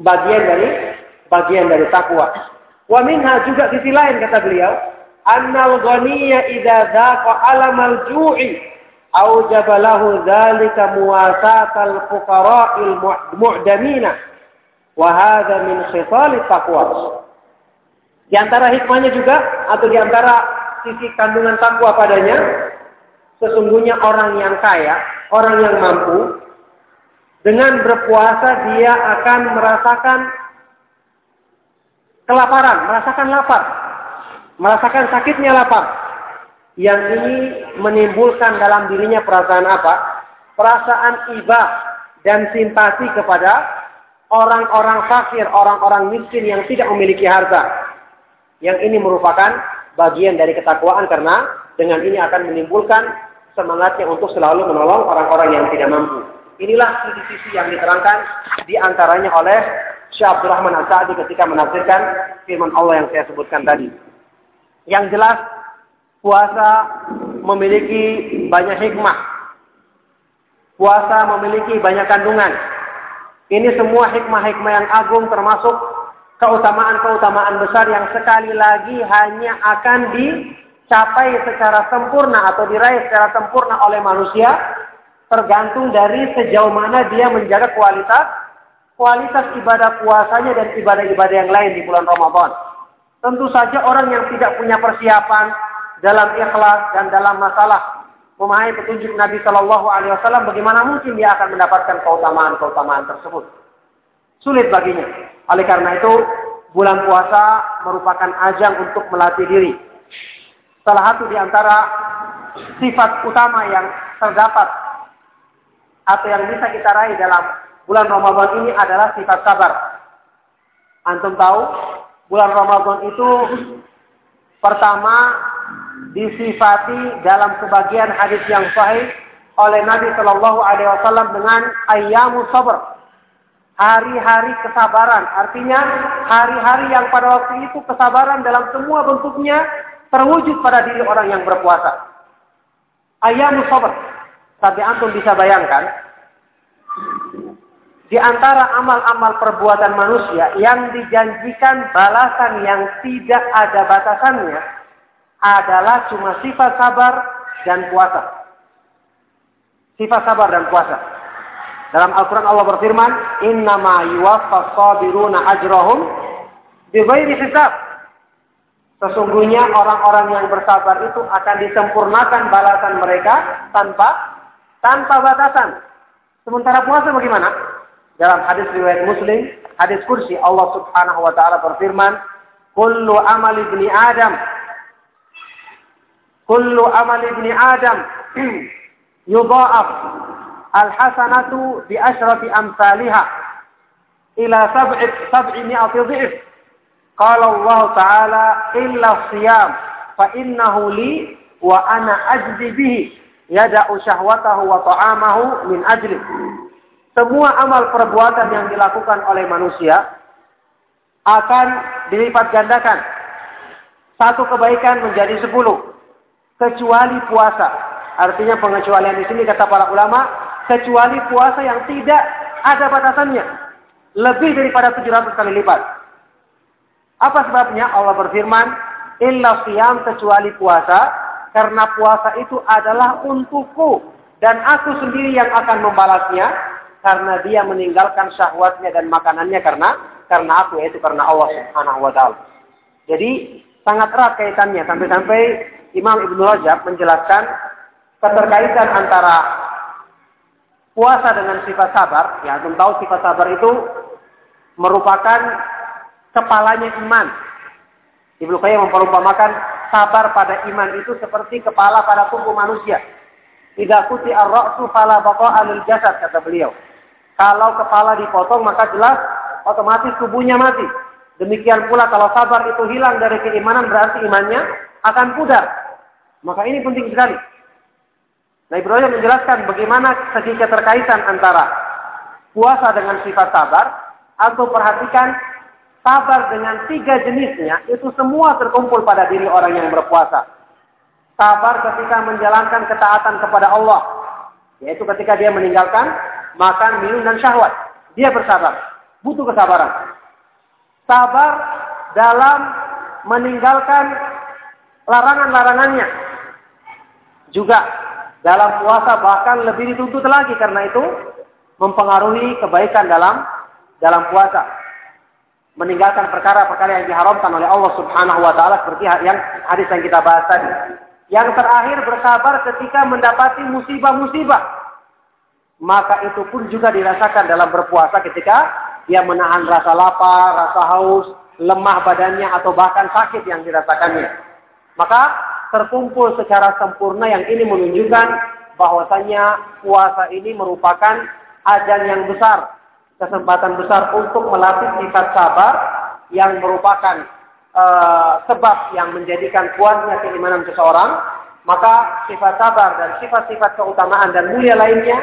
bagian dari bagian dari takwa. Wa minha juga sisi lain kata beliau, annal ghaniyya idza dzaqa alamal ju'i aujaba lahu dzalika muwasatal fuqara'il mu'damina wa hadha min khisal taqwa. Di antara hikmahnya juga atau di antara sisi kandungan takwa padanya sesungguhnya orang yang kaya, orang yang mampu dengan berpuasa dia akan merasakan kelaparan, merasakan lapar, merasakan sakitnya lapar. Yang ini menimbulkan dalam dirinya perasaan apa? Perasaan iba dan simpati kepada orang-orang fakir, orang-orang miskin yang tidak memiliki harta. Yang ini merupakan bagian dari ketakwaan karena dengan ini akan menimbulkan semangatnya untuk selalu menolong orang-orang yang tidak mampu. Inilah sisi-sisi yang diterangkan di antaranya oleh Syekh Abdul Rahman Al-Sa'di ketika menafsirkan firman Allah yang saya sebutkan tadi. Yang jelas puasa memiliki banyak hikmah. Puasa memiliki banyak kandungan. Ini semua hikmah-hikmah yang agung termasuk keutamaan-keutamaan besar yang sekali lagi hanya akan dicapai secara sempurna atau diraih secara sempurna oleh manusia tergantung dari sejauh mana dia menjaga kualitas kualitas ibadah puasanya dan ibadah-ibadah yang lain di bulan Ramadan. Tentu saja orang yang tidak punya persiapan dalam ikhlas dan dalam masalah memahami petunjuk Nabi Shallallahu Alaihi Wasallam, bagaimana mungkin dia akan mendapatkan keutamaan-keutamaan tersebut? Sulit baginya. Oleh karena itu, bulan puasa merupakan ajang untuk melatih diri. Salah satu di antara sifat utama yang terdapat atau yang bisa kita raih dalam bulan Ramadan ini adalah sifat sabar. Antum tahu, bulan Ramadan itu pertama disifati dalam sebagian hadis yang sahih oleh Nabi Shallallahu Alaihi Wasallam dengan ayamu sabar. Hari-hari kesabaran, artinya hari-hari yang pada waktu itu kesabaran dalam semua bentuknya terwujud pada diri orang yang berpuasa. Ayamu sabar. Tapi antum bisa bayangkan, di antara amal-amal perbuatan manusia yang dijanjikan balasan yang tidak ada batasannya adalah cuma sifat sabar dan puasa. Sifat sabar dan puasa. Dalam Al-Quran Allah berfirman, Innama yuwaffas sabiruna ajrahum bighairi hisab. Sesungguhnya orang-orang yang bersabar itu akan disempurnakan balasan mereka tanpa tanpa batasan. Sementara puasa bagaimana? Dalam hadis riwayat Muslim, hadis kursi Allah Subhanahu wa taala berfirman, "Kullu amal ibni Adam kullu amal ibni Adam yudha'af al-hasanatu bi asyrati amsalha ila sab'i sab'i mi'ati dhif." Qala Allah Ta'ala illa siyam fa innahu li wa ana ajzi bihi yada'u syahwatahu wa ta'amahu min ajli. Semua amal perbuatan yang dilakukan oleh manusia akan dilipat gandakan. Satu kebaikan menjadi sepuluh. Kecuali puasa. Artinya pengecualian di sini kata para ulama, kecuali puasa yang tidak ada batasannya. Lebih daripada 700 kali lipat. Apa sebabnya? Allah berfirman, Illa siyam kecuali puasa, karena puasa itu adalah untukku. Dan aku sendiri yang akan membalasnya, karena dia meninggalkan syahwatnya dan makanannya karena karena aku yaitu karena Allah Subhanahu wa taala. Jadi sangat erat kaitannya sampai-sampai Imam Ibnu Rajab menjelaskan keterkaitan antara puasa dengan sifat sabar. Ya, antum tahu sifat sabar itu merupakan kepalanya iman. Ibnu Qayyim memperumpamakan sabar pada iman itu seperti kepala pada tubuh manusia. Tidak kuti ar-ra'su fala baqa'a lil jasad kata beliau. Kalau kepala dipotong maka jelas otomatis tubuhnya mati. Demikian pula kalau sabar itu hilang dari keimanan berarti imannya akan pudar. Maka ini penting sekali. Nah Ibrahim menjelaskan bagaimana segi keterkaitan antara puasa dengan sifat sabar atau perhatikan sabar dengan tiga jenisnya itu semua terkumpul pada diri orang yang berpuasa. Sabar ketika menjalankan ketaatan kepada Allah, yaitu ketika dia meninggalkan makan, minum, dan syahwat. Dia bersabar. Butuh kesabaran. Sabar dalam meninggalkan larangan-larangannya. Juga dalam puasa bahkan lebih dituntut lagi karena itu mempengaruhi kebaikan dalam dalam puasa. Meninggalkan perkara-perkara yang diharamkan oleh Allah Subhanahu wa taala seperti yang hadis yang kita bahas tadi. Yang terakhir bersabar ketika mendapati musibah-musibah maka itu pun juga dirasakan dalam berpuasa ketika dia menahan rasa lapar, rasa haus, lemah badannya atau bahkan sakit yang dirasakannya. Maka terkumpul secara sempurna yang ini menunjukkan bahwasanya puasa ini merupakan ajang yang besar, kesempatan besar untuk melatih sifat sabar yang merupakan uh, sebab yang menjadikan kuatnya keimanan seseorang, maka sifat sabar dan sifat-sifat keutamaan dan mulia lainnya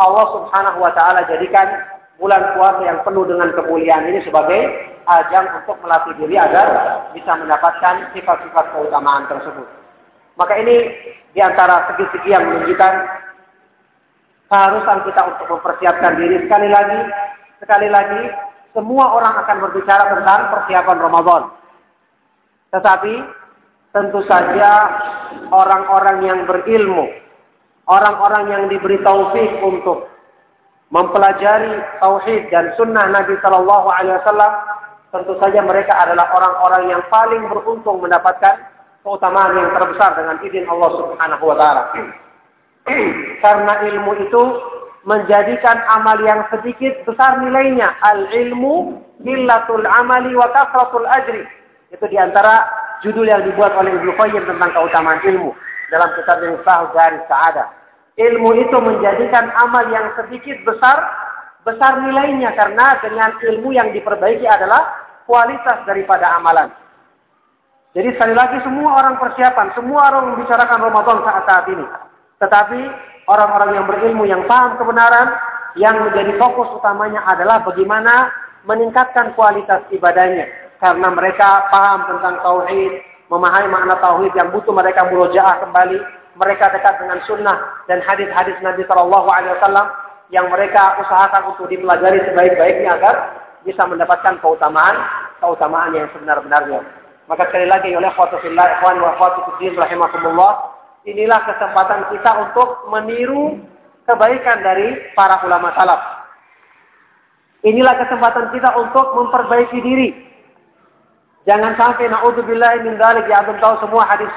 Allah Subhanahu wa taala jadikan bulan puasa yang penuh dengan kemuliaan ini sebagai ajang untuk melatih diri agar bisa mendapatkan sifat-sifat keutamaan tersebut. Maka ini di antara segi-segi yang menunjukkan keharusan kita untuk mempersiapkan diri sekali lagi, sekali lagi semua orang akan berbicara tentang persiapan Ramadan. Tetapi tentu saja orang-orang yang berilmu orang-orang yang diberi taufik untuk mempelajari tauhid dan sunnah Nabi Shallallahu Alaihi Wasallam, tentu saja mereka adalah orang-orang yang paling beruntung mendapatkan keutamaan yang terbesar dengan izin Allah Subhanahu Wa Taala. Karena ilmu itu menjadikan amal yang sedikit besar nilainya. Al ilmu billatul amali wa kasratul ajri. Itu di antara judul yang dibuat oleh Ibnu Qayyim tentang keutamaan ilmu dalam kitab yang sahih dari Sa'adah. Ilmu itu menjadikan amal yang sedikit besar, besar nilainya karena dengan ilmu yang diperbaiki adalah kualitas daripada amalan. Jadi sekali lagi semua orang persiapan, semua orang membicarakan Ramadan saat saat ini. Tetapi orang-orang yang berilmu yang paham kebenaran, yang menjadi fokus utamanya adalah bagaimana meningkatkan kualitas ibadahnya. Karena mereka paham tentang tauhid, memahami makna tauhid yang butuh mereka murojaah kembali, mereka dekat dengan sunnah dan hadis-hadis Nabi Shallallahu Alaihi Wasallam yang mereka usahakan untuk dipelajari sebaik-baiknya agar bisa mendapatkan keutamaan keutamaan yang sebenar-benarnya. Maka sekali lagi oleh khawatulillah ikhwan wa khawatuddin rahimahumullah, inilah kesempatan kita untuk meniru kebaikan dari para ulama salaf. Inilah kesempatan kita untuk memperbaiki diri. Jangan sampai naudzubillah min dzalik ya antum tahu semua hadis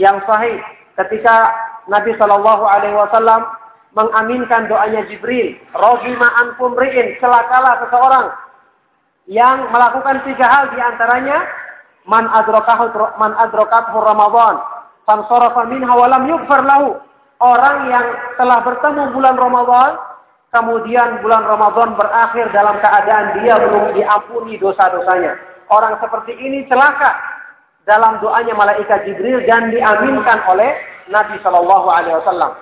yang sahih ketika Nabi Shallallahu alaihi wasallam mengaminkan doanya Jibril, "Rajima ankum ri'in," celakalah seseorang yang melakukan tiga hal di antaranya man adrakahu man adrakathu Ramadan, fansarafa minha wa lam lahu. Orang yang telah bertemu bulan Ramadan, kemudian bulan Ramadan berakhir dalam keadaan dia belum diampuni dosa-dosanya. Orang seperti ini celaka dalam doanya malaikat Jibril dan diaminkan oleh Nabi Shallallahu Alaihi Wasallam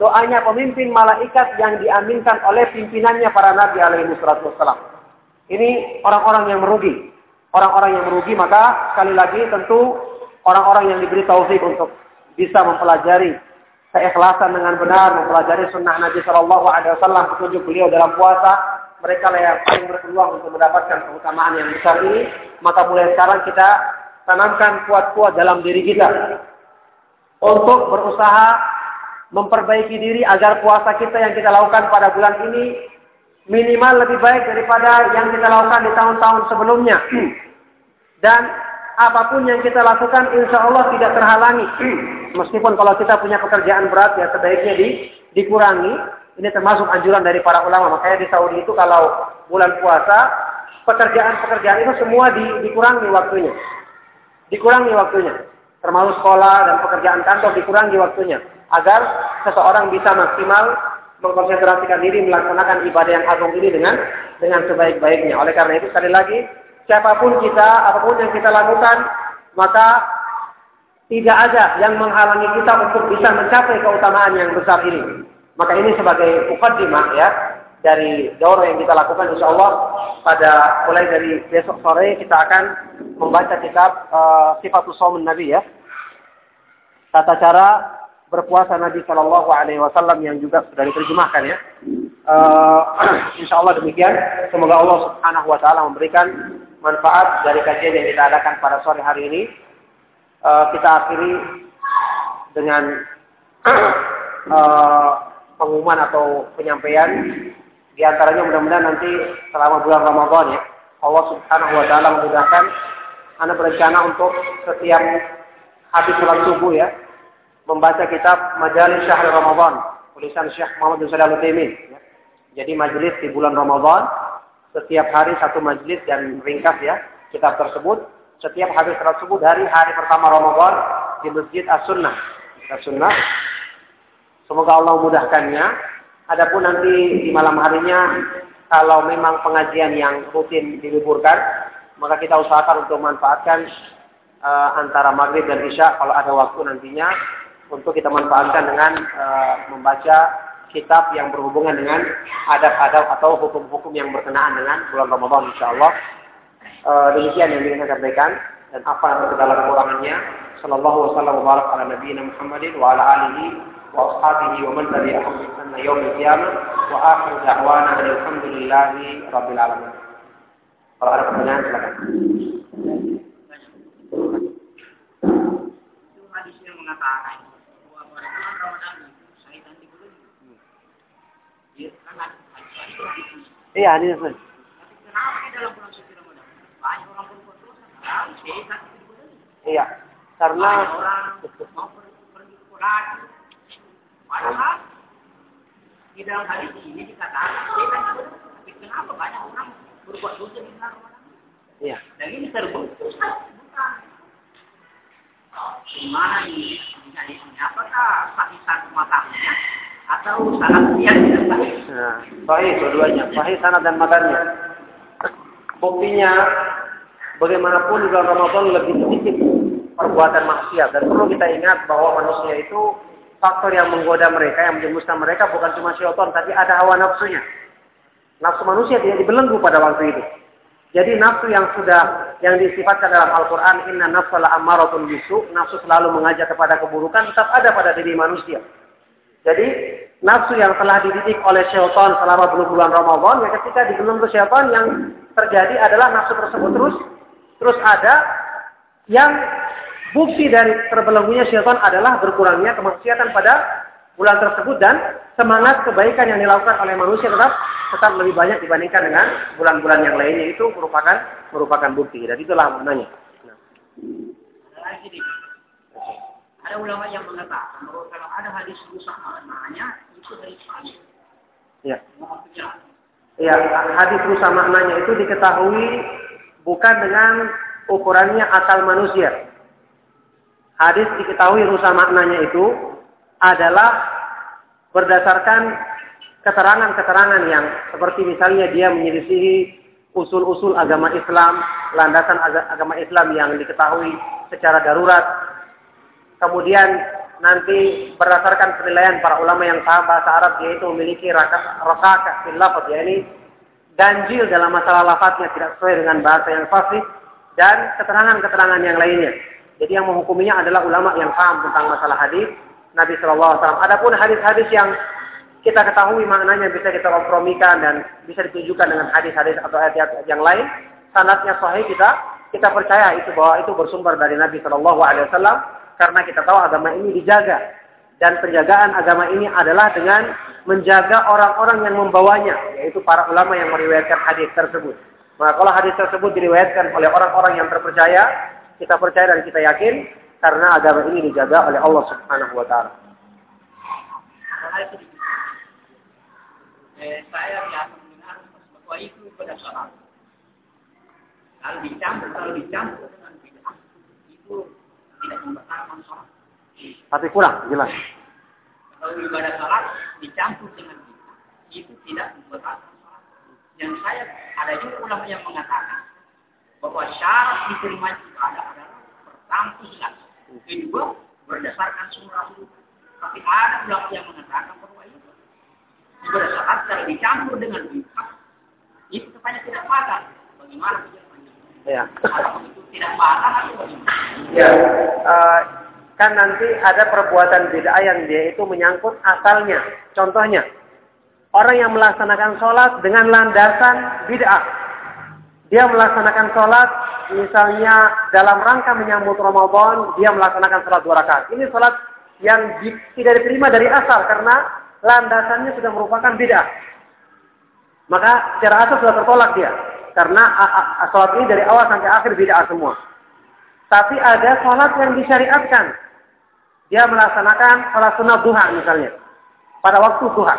doanya pemimpin malaikat yang diaminkan oleh pimpinannya para nabi alaihi wassalam. Ini orang-orang yang merugi. Orang-orang yang merugi maka sekali lagi tentu orang-orang yang diberi taufik untuk bisa mempelajari keikhlasan dengan benar, mempelajari sunnah Nabi Shallallahu Alaihi Wasallam, petunjuk beliau dalam puasa, mereka lah yang paling berpeluang untuk mendapatkan keutamaan yang besar ini. Maka mulai sekarang kita tanamkan kuat-kuat dalam diri kita untuk berusaha memperbaiki diri agar puasa kita yang kita lakukan pada bulan ini minimal lebih baik daripada yang kita lakukan di tahun-tahun sebelumnya. Dan apa pun yang kita lakukan insya Allah tidak terhalangi. Meskipun kalau kita punya pekerjaan berat ya sebaiknya di, dikurangi. Ini termasuk anjuran dari para ulama. Makanya di Saudi itu kalau bulan puasa pekerjaan-pekerjaan itu semua di, dikurangi waktunya. Dikurangi waktunya. Termasuk sekolah dan pekerjaan kantor dikurangi waktunya agar seseorang bisa maksimal mengkonsentrasikan diri melaksanakan ibadah yang agung ini dengan dengan sebaik-baiknya. Oleh karena itu sekali lagi, siapa pun kita, apa pun yang kita lakukan, maka tidak ada yang menghalangi kita untuk bisa mencapai keutamaan yang besar ini. Maka ini sebagai mukaddimah ya dari daurah yang kita lakukan insya Allah pada mulai dari besok sore kita akan membaca kitab uh, Sifatul Saumun Nabi ya. Tata cara berpuasa Nabi Shallallahu Alaihi Wasallam yang juga sudah diterjemahkan ya. Uh, insya Allah demikian. Semoga Allah Subhanahu Wa Taala memberikan manfaat dari kajian yang kita adakan pada sore hari ini. Uh, kita akhiri dengan uh, pengumuman atau penyampaian di antaranya mudah-mudahan nanti selama bulan Ramadan ya Allah Subhanahu Wa Taala memudahkan. Anda berencana untuk setiap habis sholat subuh ya membaca kitab Majalis Syahr Ramadan, tulisan Syekh Muhammad bin Shalih Al-Utsaimin. Jadi majelis di bulan Ramadan, setiap hari satu majelis dan ringkas ya kitab tersebut. Setiap hari tersebut dari hari pertama Ramadan di Masjid As-Sunnah. As-Sunnah. Semoga Allah memudahkannya. Adapun nanti di malam harinya kalau memang pengajian yang rutin diliburkan, maka kita usahakan untuk memanfaatkan uh, antara maghrib dan isya kalau ada waktu nantinya untuk kita manfaatkan dengan uh, membaca kitab yang berhubungan dengan adab-adab atau hukum-hukum yang berkenaan dengan bulan Ramadan insyaallah. Uh, demikian yang ingin saya sampaikan dan apa segala kekurangannya. Sallallahu wasallam wa barak ala nabiyina Muhammadin wa ala alihi wa ashabihi wa man tabi'ahum bi ihsan yaumil qiyamah wa akhir da'wana alhamdulillahi rabbil alamin. Kalau ada pertanyaan silakan. Hadis yang mengatakan Iya, ini Kenapa dalam bulan suci Ramadan banyak orang berbuat dosa? Iya, karena orang mau pergi Padahal di dalam hadis ini dikatakan kenapa banyak orang berbuat dosa di Ramadan? Iya. Dan ini terbukti bukan. Gimana ini? Ini apakah sahihan matanya atau sanad yang tidak. Nah, sahih dua-duanya, sahih sanad dan matanya. Buktinya bagaimanapun bulan Ramadan lebih sedikit perbuatan maksiat dan perlu kita ingat bahwa manusia itu faktor yang menggoda mereka, yang menjemuskan mereka bukan cuma syaitan, tapi ada hawa nafsunya. Nafsu manusia tidak dibelenggu pada waktu itu. Jadi nafsu yang sudah yang disifatkan dalam Al-Quran, Inna nafsala ammaratun bisu, nafsu selalu mengajak kepada keburukan, tetap ada pada diri manusia. Jadi nafsu yang telah dididik oleh syaitan selama bulan-bulan Ramadan, ya ketika digelum syaitan yang terjadi adalah nafsu tersebut terus terus ada yang bukti dari terbelenggunya syaitan adalah berkurangnya kemaksiatan pada bulan tersebut dan semangat kebaikan yang dilakukan oleh manusia tetap tetap lebih banyak dibandingkan dengan bulan-bulan yang lainnya itu merupakan merupakan bukti dan itulah maknanya. Nah. Ada ulama yang mengatakan bahwa kalau ada hadis rusak maknanya itu dari salib. Ya. Ya, hadis rusak maknanya itu diketahui bukan dengan ukurannya akal manusia. Hadis diketahui rusak maknanya itu adalah berdasarkan keterangan-keterangan yang seperti misalnya dia menyelisihi usul-usul agama Islam, landasan agama Islam yang diketahui secara darurat. Kemudian nanti berdasarkan penilaian para ulama yang paham bahasa Arab yaitu memiliki rakakat fil lafaz ya ini ganjil dalam masalah lafaznya tidak sesuai dengan bahasa yang fasih dan keterangan-keterangan yang lainnya. Jadi yang menghukuminya adalah ulama yang paham tentang masalah hadis Nabi Wasallam. Adapun hadis-hadis yang kita ketahui maknanya bisa kita kompromikan dan bisa ditunjukkan dengan hadis-hadis atau ayat-ayat yang lain, sanatnya sahih kita kita percaya itu bahwa itu bersumber dari Nabi Shallallahu Alaihi Wasallam karena kita tahu agama ini dijaga dan penjagaan agama ini adalah dengan menjaga orang-orang yang membawanya yaitu para ulama yang meriwayatkan hadis tersebut. Maka kalau hadis tersebut diriwayatkan oleh orang-orang yang terpercaya, kita percaya dan kita yakin karena agama ini dijaga oleh Allah Subhanahu wa taala. Eh, saya itu pada kalau dicampur itu. Tapi kurang jelas. Kalau ibadah sholat dicampur dengan bid'ah itu tidak membatalkan. Dan saya ada juga ulama yang mengatakan bahwa syarat diterima ibadah adalah pertama ikhlas kedua berdasarkan sunnah Tapi ada ulama yang mengatakan bahwa itu berdasarkan secara dicampur dengan bid'ah itu kepada tidak patah. Bagaimana Ya. Ya. Uh, kan nanti ada perbuatan bid'ah yang dia itu menyangkut asalnya. Contohnya, orang yang melaksanakan sholat dengan landasan bid'ah. Dia melaksanakan sholat misalnya dalam rangka menyambut Ramadan, dia melaksanakan sholat dua rakaat. Ini sholat yang tidak diterima dari asal karena landasannya sudah merupakan bid'ah. Maka secara asal sudah tertolak dia. Karena sholat ini dari awal sampai akhir bid'ah semua. Tapi ada sholat yang disyariatkan. Dia melaksanakan sholat sunnah duha misalnya. Pada waktu duha.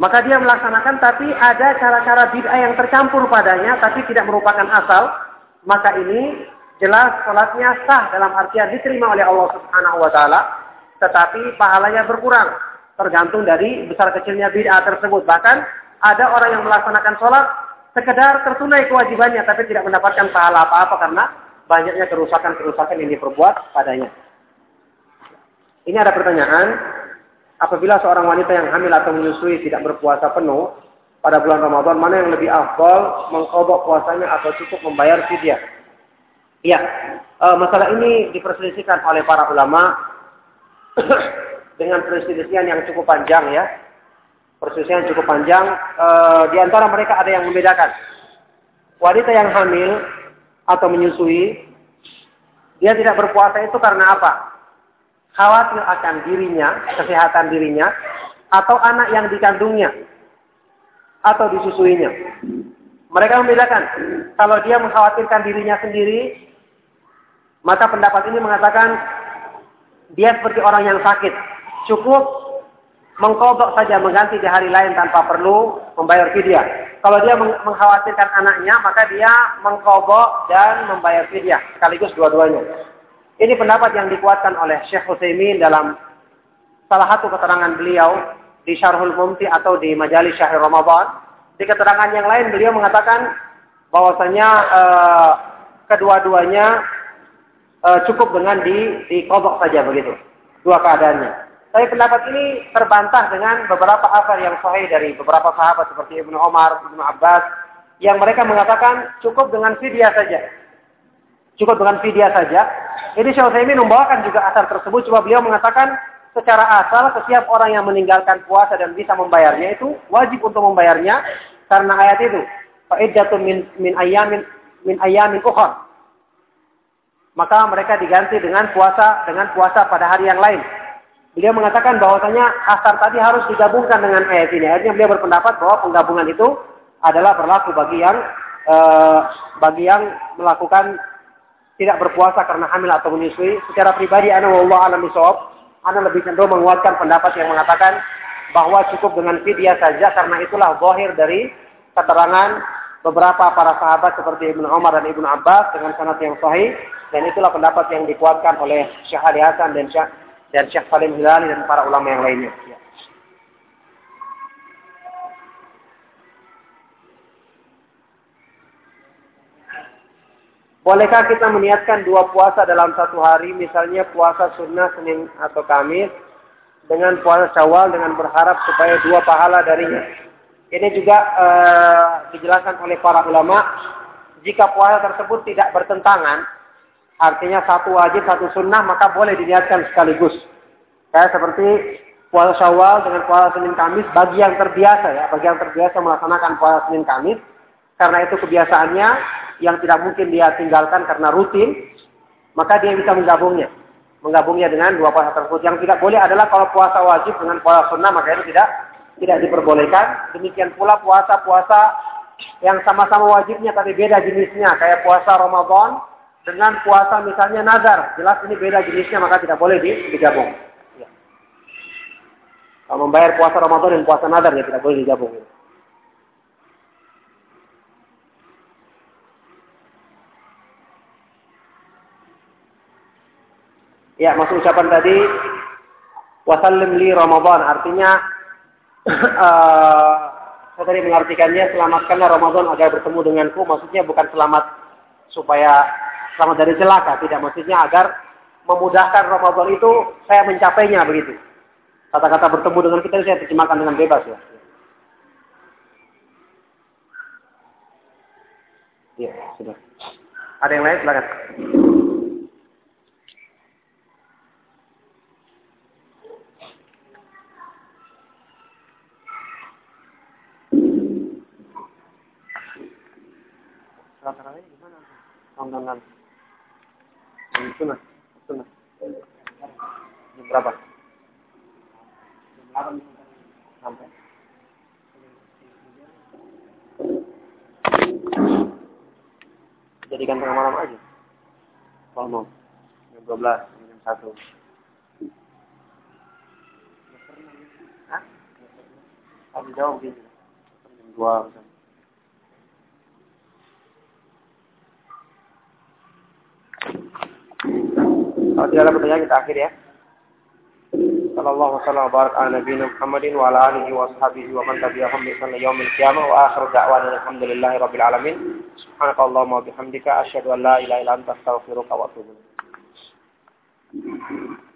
Maka dia melaksanakan tapi ada cara-cara bid'ah yang tercampur padanya tapi tidak merupakan asal. Maka ini jelas sholatnya sah dalam artian diterima oleh Allah Subhanahu wa taala, tetapi pahalanya berkurang tergantung dari besar kecilnya bid'ah tersebut. Bahkan ada orang yang melaksanakan sholat sekedar tertunai kewajibannya tapi tidak mendapatkan pahala apa-apa karena banyaknya kerusakan-kerusakan yang diperbuat padanya. Ini ada pertanyaan, apabila seorang wanita yang hamil atau menyusui tidak berpuasa penuh pada bulan Ramadan, mana yang lebih afdol mengkodok puasanya atau cukup membayar fidyah? Iya, e, masalah ini diperselisihkan oleh para ulama dengan perselisihan yang cukup panjang ya. Perselisihan cukup panjang. E, di antara mereka ada yang membedakan. Wanita yang hamil atau menyusui, dia tidak berpuasa itu karena apa? khawatir akan dirinya, kesehatan dirinya, atau anak yang dikandungnya, atau disusuinya. Mereka membedakan, kalau dia mengkhawatirkan dirinya sendiri, maka pendapat ini mengatakan dia seperti orang yang sakit. Cukup mengkodok saja mengganti di hari lain tanpa perlu membayar fidyah. Kalau dia mengkhawatirkan anaknya, maka dia mengkodok dan membayar fidyah sekaligus dua-duanya. Ini pendapat yang dikuatkan oleh Syekh Utsaimin dalam salah satu keterangan beliau di Syarhul Mumti atau di Majalis Syahr Ramadan. Di keterangan yang lain beliau mengatakan bahwasanya uh, kedua-duanya uh, cukup dengan di di kodok saja begitu. Dua keadaannya. Tapi pendapat ini terbantah dengan beberapa asar yang sahih dari beberapa sahabat seperti Ibnu Omar, Ibnu Abbas, yang mereka mengatakan cukup dengan fidyah saja. Cukup dengan fidyah saja. Ini Syekh Utsaimin membawakan juga asar tersebut. Cuma beliau mengatakan secara asal setiap orang yang meninggalkan puasa dan bisa membayarnya itu wajib untuk membayarnya karena ayat itu. Fa'iddatun min min ayamin min ayamin ukhra. Maka mereka diganti dengan puasa dengan puasa pada hari yang lain. Beliau mengatakan bahwasanya asar tadi harus digabungkan dengan ayat ini. Akhirnya beliau berpendapat bahwa penggabungan itu adalah berlaku bagi yang eh, bagi yang melakukan tidak berpuasa karena hamil atau menyusui. Secara pribadi, ana wallahu alam bisawab, ana lebih cenderung menguatkan pendapat yang mengatakan bahwa cukup dengan fidyah saja karena itulah zahir dari keterangan beberapa para sahabat seperti Ibnu Umar dan Ibnu Abbas dengan sanad yang sahih dan itulah pendapat yang dikuatkan oleh Syekh Hasan dan Syekh dan Syekh Salim Hilali dan para ulama yang lainnya. Ya. Bolehkah kita meniatkan dua puasa dalam satu hari, misalnya puasa sunnah Senin atau Kamis, dengan puasa Syawal dengan berharap supaya dua pahala darinya. Ini juga uh, dijelaskan oleh para ulama, jika puasa tersebut tidak bertentangan, artinya satu wajib, satu sunnah, maka boleh diniatkan sekaligus. Kayak seperti puasa Syawal dengan puasa Senin Kamis bagi yang terbiasa ya, bagi yang terbiasa melaksanakan puasa Senin Kamis, karena itu kebiasaannya yang tidak mungkin dia tinggalkan karena rutin, maka dia bisa menggabungnya. Menggabungnya dengan dua puasa tersebut. Yang tidak boleh adalah kalau puasa wajib dengan puasa sunnah, maka itu tidak tidak diperbolehkan. Demikian pula puasa-puasa yang sama-sama wajibnya tapi beda jenisnya. Kayak puasa Ramadan dengan puasa misalnya nazar. Jelas ini beda jenisnya, maka tidak boleh digabung. Ya. Kalau membayar puasa Ramadan dan puasa nazar, ya tidak boleh digabung. Ya. Ya, maksud ucapan tadi wasallim li Ramadan artinya uh, saya tadi mengartikannya selamatkanlah Ramadan agar bertemu denganku maksudnya bukan selamat supaya selamat dari celaka tidak maksudnya agar memudahkan Ramadan itu saya mencapainya begitu. Kata-kata bertemu dengan kita saya terjemahkan dengan bebas ya. Ya sudah. Ada yang lain? Silakan. Tarawih gimana? Sunnah, sunnah. Jam berapa? Jam 8 sampai. Jadikan tengah malam aja. Kalau mau. Jam 12, jam 1. Hah? Habis jauh begini. Jam 2 misalnya. Kalau tidak ada pertanyaan kita akhir ya. Sallallahu wasallam wa barak ala nabiyina Muhammadin wa ala alihi wa sahbihi wa man tabi'ahum bi ihsan yaumil qiyamah wa akhiru da'wana alhamdulillahi rabbil alamin. Subhanakallahumma wa bihamdika asyhadu an la ilaha illa anta astaghfiruka wa atubu ilaik.